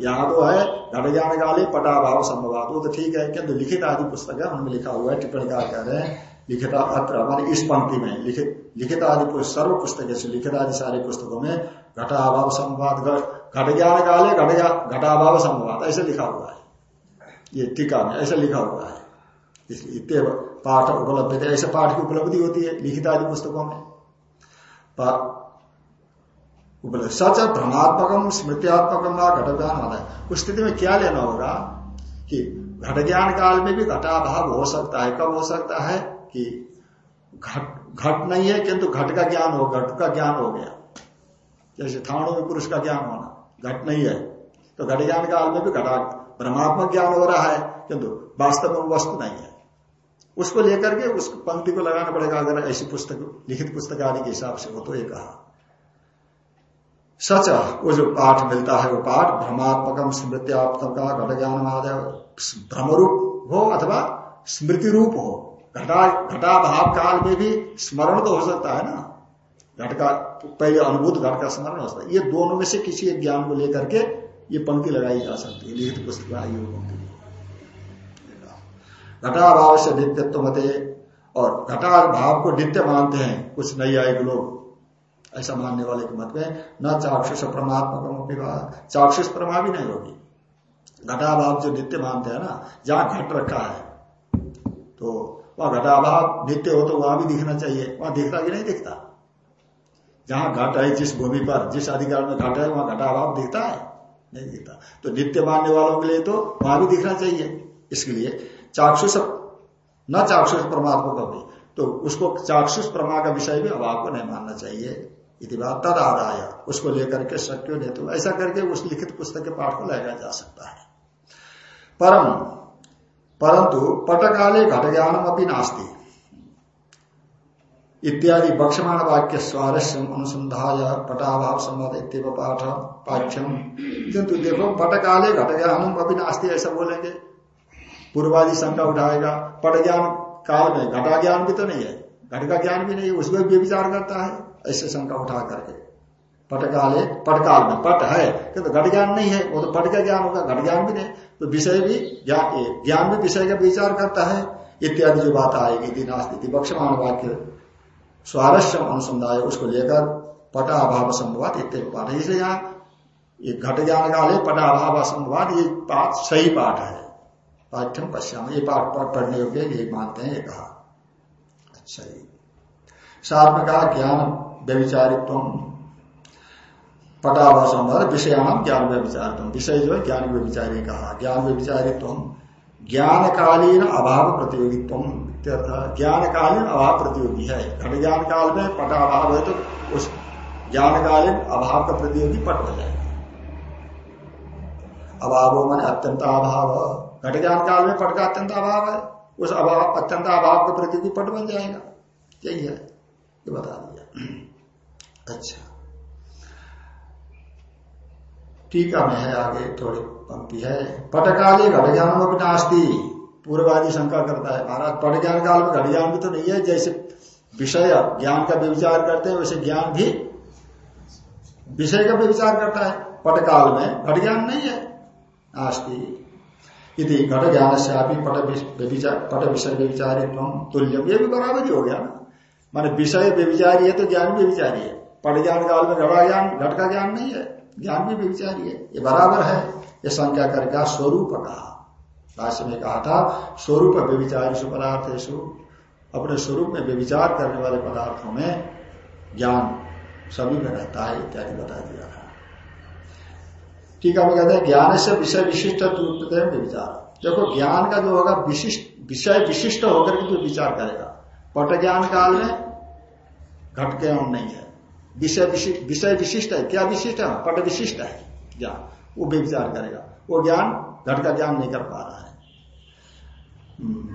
A: यहाँ तो है घट ज्ञान काले पटाभाव संभवात वो तो ठीक है, किंतु लिखित आदि पुस्तक है, उनमें लिखा हुआ है, टिप्पणीकार कह रहे हैं लिखिता अत्र मान इस पंक्ति में लिखित लिखित आदि सर्व पुस्तक लिखित आदि सारे पुस्तकों में घटाभाव संवाद घट ज्ञान काले घट घटाभाव संवाद, ऐसे लिखा हुआ है। ये टीका में ऐसे लिखा हुआ है। इसलिए पाठ उपलब्ध थे, ऐसे पाठ की उपलब्धि होती है लिखित आदि पुस्तकों में। सच भ्रमात्मकम, स्मृत्यात्मकम घट ज्ञान वाला है उस स्थिति में क्या लेना होगा कि घट ज्ञान काल में भी घटाभाव हो सकता है। कब हो सकता है? कि घट घट नहीं है किंतु घट का ज्ञान हो, घट का ज्ञान हो गया। जैसे थाणु में पुरुष का ज्ञान होना, घट नहीं है। तो घट ज्ञान काल में भी घटा, ब्रह्मात्मक ज्ञान हो रहा है, किंतु वास्तव में वस्तु नहीं है। उसको लेकर के उस पंक्ति को लगाना पड़ेगा, अगर ऐसी पुस्तक, लिखित पुस्तक आदि के हिसाब से हो तो ये कहा। सच, वो जो पाठ मिलता है, वो पाठ भ्रमात्मकम स्मृत्यात्मक घट ज्ञान भ्रम रूप हो अथवा स्मृति रूप हो। घटा घटा भाव काल में भी स्मरण तो हो सकता है ना। घट का, पहले अनुभूत घट का स्मरण हो सकता है। ये दोनों में से किसी एक ज्ञान को लेकर के ये पंक्ति लगाई जा सकती है, लिखित पुस्तक आई पंक्ति घटा भाव से नित्यत्व मते और घटा भाव को नित्य मानते हैं कुछ नई आए लोग। ऐसा मानने वाले के मत में न चाक्षुष परमात्मक चाक्षुष परमा भी नहीं होगी। घटाभाव जो नित्य मानते हैं ना, जहाँ घट रखा है तो वह घटाभाव नित्य हो तो वहाँ भी दिखना चाहिए। वहाँ दिखता कि नहीं दिखता? जहाँ घट है, जिस भूमि पर, जिस अधिकार में घट है, वहाँ घटाभाव दिखता है? नहीं दिखता। तो नित्य मानने वालों के लिए तो वहाँ भी दिखना चाहिए। इसके लिए चाक्षुष, न चाक्षुष परमात्मा का भी तो उसको चाक्षुष प्रमा का विषय भी अभाव को नहीं मानना चाहिए। इति बात तद आदाय। उसको लेकर के शक्यो ने तो ऐसा करके उस लिखित पुस्तक के पाठ को लगाया जा सकता है। परम परंतु पटकाले घट ज्ञानम अपनी नास्ती। इत्यादि बक्षमाण वाक्य स्वारस्य अनुसंधाय पटाभाव संवाद इतव पाठ, पाठ्यम। किंतु देखो, पटकाले घट ज्ञानम अभी नास्ती ऐसा बोलेंगे। पूर्वादि शंका उठाएगा पट ज्ञान काल में घटा ज्ञान भी तो नहीं है घट का ज्ञान भी नहीं है, उसमें भी विचार करता है, ऐसे शंका उठा करके। पटकाले पटकाल में पट है किंतु घट ज्ञान नहीं है वो तो पट का ज्ञान होगा घट ज्ञान भी नहीं तो विषय भी ज्ञान भी विषय का विचार करता है इत्यादि जो बात आएगी दिनास्थिति बक्षमान वाक्य स्वारस्य अनुसंधाय उसको लेकर पटा अभाव संभवाद इत्यादि पाठ है इसलिए यहाँ ये घट ज्ञान काल पटा अभाव संभवाद ये पाठ सही पाठ है पाठ्यम पश्चिम ये पाठ पाठ पढ़ने योग्य ये मानते हैं ये कहा अच्छा साथ में कहा ज्ञान व्यविचारित्व पटाभाव संभव विषयाम ज्ञान व्यविचारित्व विषय जो है, ज्ञान व्यविचारी कहा, ज्ञान व्यविचारित्व ज्ञानकालीन अभाव प्रतियोगित्व ज्ञानकालीन अभाव प्रतियोगी है। घट ज्ञान काल में पट अभाव है तो उस ज्ञानकालीन अभाव का प्रतियोगी पट हो जाएगा। अभाव मान अत्यंत अभाव। घट ज्ञान काल में पट का अत्यंत अभाव है, उस अभाव, अत्यंत अभाव का प्रतियोगी पट बन जाएगा। यही है, ये बता दिया। अच्छा। टीका में है आगे थोड़ी पंक्ति है। पटकाली घट ज्ञान में नास्ती। पूर्वादि शंका करता है महाराज पट ज्ञान काल में घट ज्ञान भी तो नहीं है, जैसे विषय ज्ञान का विचार करते हैं, वैसे ज्ञान भी विषय का विचार करता है। पटकाल में घट ज्ञान नहीं है आस्ती यदि घट ज्ञान से आप पट विषय व्यविचारित्व तुल्यम ये भी बराबर ही हो गया ना। माने विषय व्यविचारी है तो ज्ञान व्यविचारी है। पट ज्ञान काल में घटा ज्ञान घट का ज्ञान नहीं है। ज्ञान भी व्यविचारी है ये बराबर है। ये संख्या करके स्वरूप कहा। भाष्य में कहा था, स्वरूप व्यविचारी पदार्थ अपने स्वरूप में व्यविचार करने वाले पदार्थों में ज्ञान सभी में रहता है, इत्यादि बता दिया था। ठीक है, वो कहते हैं, ज्ञान से विषय विशिष्ट विचार। देखो, ज्ञान का जो होगा, विशिष्ट, विषय विशिष्ट होकर के जो विचार करेगा। पट ज्ञान काल में, घट ज्ञान नहीं है। विषय विशिष्ट है। क्या विशिष्ट है? पट विशिष्ट है। ज्ञान। वो विचार करेगा। वो ज्ञान घट का ज्ञान नहीं कर पा रहा है।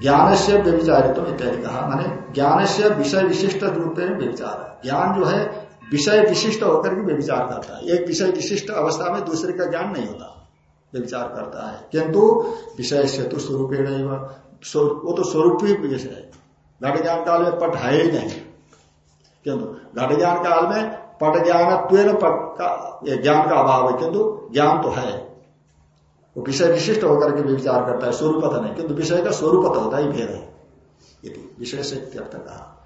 A: ज्ञान से व्यविचारित्व इत्यादि कहा। माने ज्ञान से विषय विशिष्ट रूप में व्यविचार है। ज्ञान जो है, विषय विशिष्ट होकर के व्यविचार करता है। एक विषय विशिष्ट अवस्था में दूसरे का ज्ञान नहीं होता। व्यविचार करता है। किंतु विषय से तो स्वरूप वो तो स्वरूप ही विषय है। घट ज्ञान काल में पट है ही नहीं। किंतु घट ज्ञान काल में पट ज्ञान पट का ज्ञान का अभाव है किंतु ज्ञान तो है। वो विषय विशिष्ट होकर के विचार करता है स्वरूप नहीं किंतु विषय का स्वरूप होता ही भेद है। विषय से कहा।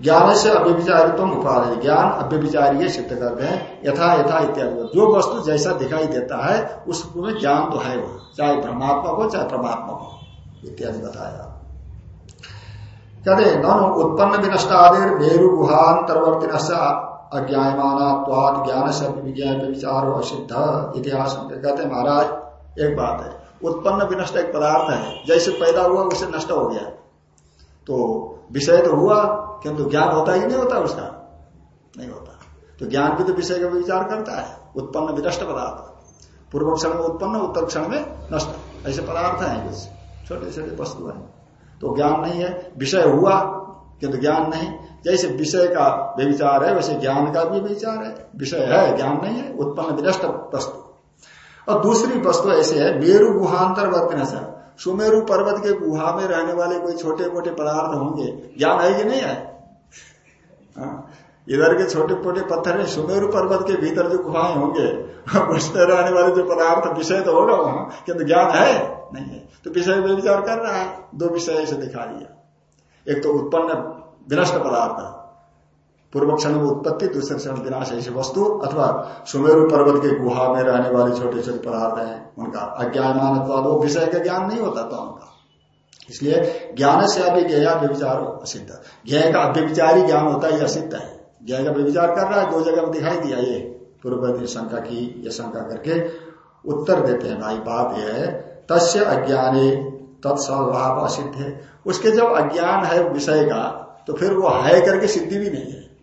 A: ज्ञान से अव्यविचारित्व उपाधि ज्ञान अव्यविचारी सिद्ध करते हैं, यथा यथा इत्यादि। जो वस्तु जैसा दिखाई देता है, उसमें ज्ञान तो है वो चाहे ब्रह्मात्मक हो, चाहे परमात्मक हो, इत्यादि बताया। कहते ननु उत्पन्न विनष्टादेर मेरु गुहांतरवर्ती अज्ञायमानात्वाद ज्ञान से विज्ञान विचार असिद्ध इतिहास कहते महाराज, एक बात है। उत्पन्न विनष्ट एक पदार्थ है। जैसे पैदा हुआ, उसे नष्ट हो गया। तो विषय तो हुआ, किंतु ज्ञान होता ही नहीं होता उसका। नहीं होता। तो ज्ञान भी तो विषय का विचार करता है। उत्पन्न विनष्ट पदार्थ। पूर्व क्षण में उत्पन्न, उत्तर क्षण में नष्ट। ऐसे पदार्थ है कुछ। छोटे छोटे वस्तु है। तो ज्ञान नहीं है। विषय हुआ किंतु ज्ञान नहीं। जैसे विषय का विचार है वैसे ज्ञान का भी विचार है। विषय है ज्ञान नहीं है उत्पन्न विनष्ट वस्तु। और दूसरी वस्तु ऐसे है मेरु गुहांतर वर्तन सुमेरु पर्वत के गुहा में रहने वाले कोई छोटे मोटे पदार्थ होंगे। ज्ञान है कि नहीं है? हाँ, इधर के छोटे मोटे पत्थर है, सुमेरु पर्वत के भीतर जो गुहाएँ होंगे घुसते रहने वाले जो पदार्थ, विषय तो होगा वहाँ किंतु ज्ञान है? नहीं है। तो विषय में विचार कर रहा है, दो विषय ऐसे दिखा दिया। एक तो उत्पन्न विनष्ट पदार्थ, पूर्व क्षण में उत्पत्ति, दूसरे क्षण विनाश, ऐसी वस्तु, अथवा सुमेरु पर्वत के गुहा में रहने वाले छोटे छोटे पदार्थ हैं, उनका अज्ञान वो विषय का ज्ञान नहीं होता था उनका। इसलिए ज्ञान से अभी ज्ञा व्यविचार असिद्ध। ज्ञ का अव्यविचारी ज्ञान होता है यह असिद्ध है। ज्ञ का व्यविचार कर रहा है, दो जगह में दिखाई दिया ये। पूर्व शंका की, ये शंका करके उत्तर देते हैं, भाई बात यह है, तस्य अज्ञाने तत्स्वभाव असिद्ध है। उसके जब अज्ञान है विषय का तो फिर वो है करके सिद्धि भी नहीं है।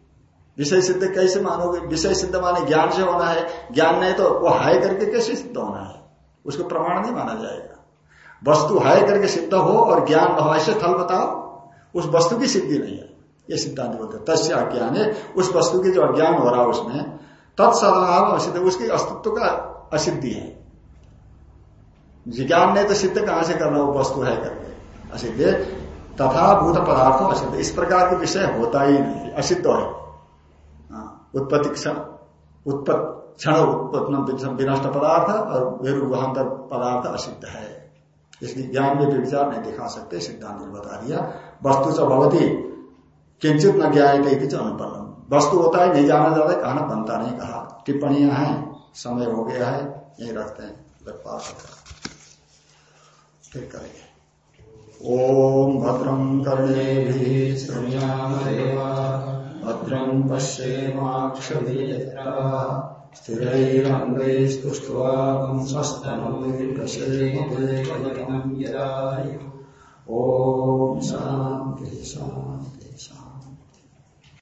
A: विषय सिद्ध कैसे मानोगे? विषय सिद्ध माने ज्ञान से होना है। ज्ञान नहीं तो वो हाय करके कैसे सिद्ध होना है? उसको प्रमाण नहीं माना जाएगा। वस्तु हाय करके सिद्ध हो और ज्ञान न हो ऐसे फल बताओ, उस वस्तु की सिद्धि नहीं है। ये सिद्धांत बोलते तस्य अज्ञान है उस वस्तु की जो अज्ञान हो रहा है उसमें तत्सदाभाव असिद्ध उसकी अस्तित्व का असिद्धि है। ज्ञान ने तो सिद्ध कहाँ से करना वो वस्तु है करके। असिद्ध तथा भूत पदार्थों असिद्ध। इस प्रकार के विषय होता ही नहीं असिद्ध है। हाँ, उत्पत्ति क्षण उत्पत्ति क्षण उत्पन्न विनष्ट पदार्थ और विरुभांतर पदार्थ असिद्ध है। इसलिए ज्ञान में भी विचार नहीं दिखा सकते सिद्धांत ने बता दिया। वस्तु से भवती। किंचित न ज्ञाए अनुपन्न वस्तु होता है, नहीं जाना जाता है कहना बनता नहीं, कहा टिप्पणियाँ हैं, समय हो गया है, यही रखते हैं ठीक करेंगे। ओम भद्रम कर्णे भद्रम पश्येम्क्षरा स्थिरैरङ्गैस्तुष्ट्वांसस्तनोर्गशेमदेवयम् यदाय। ॐ शान्ति शान्ति।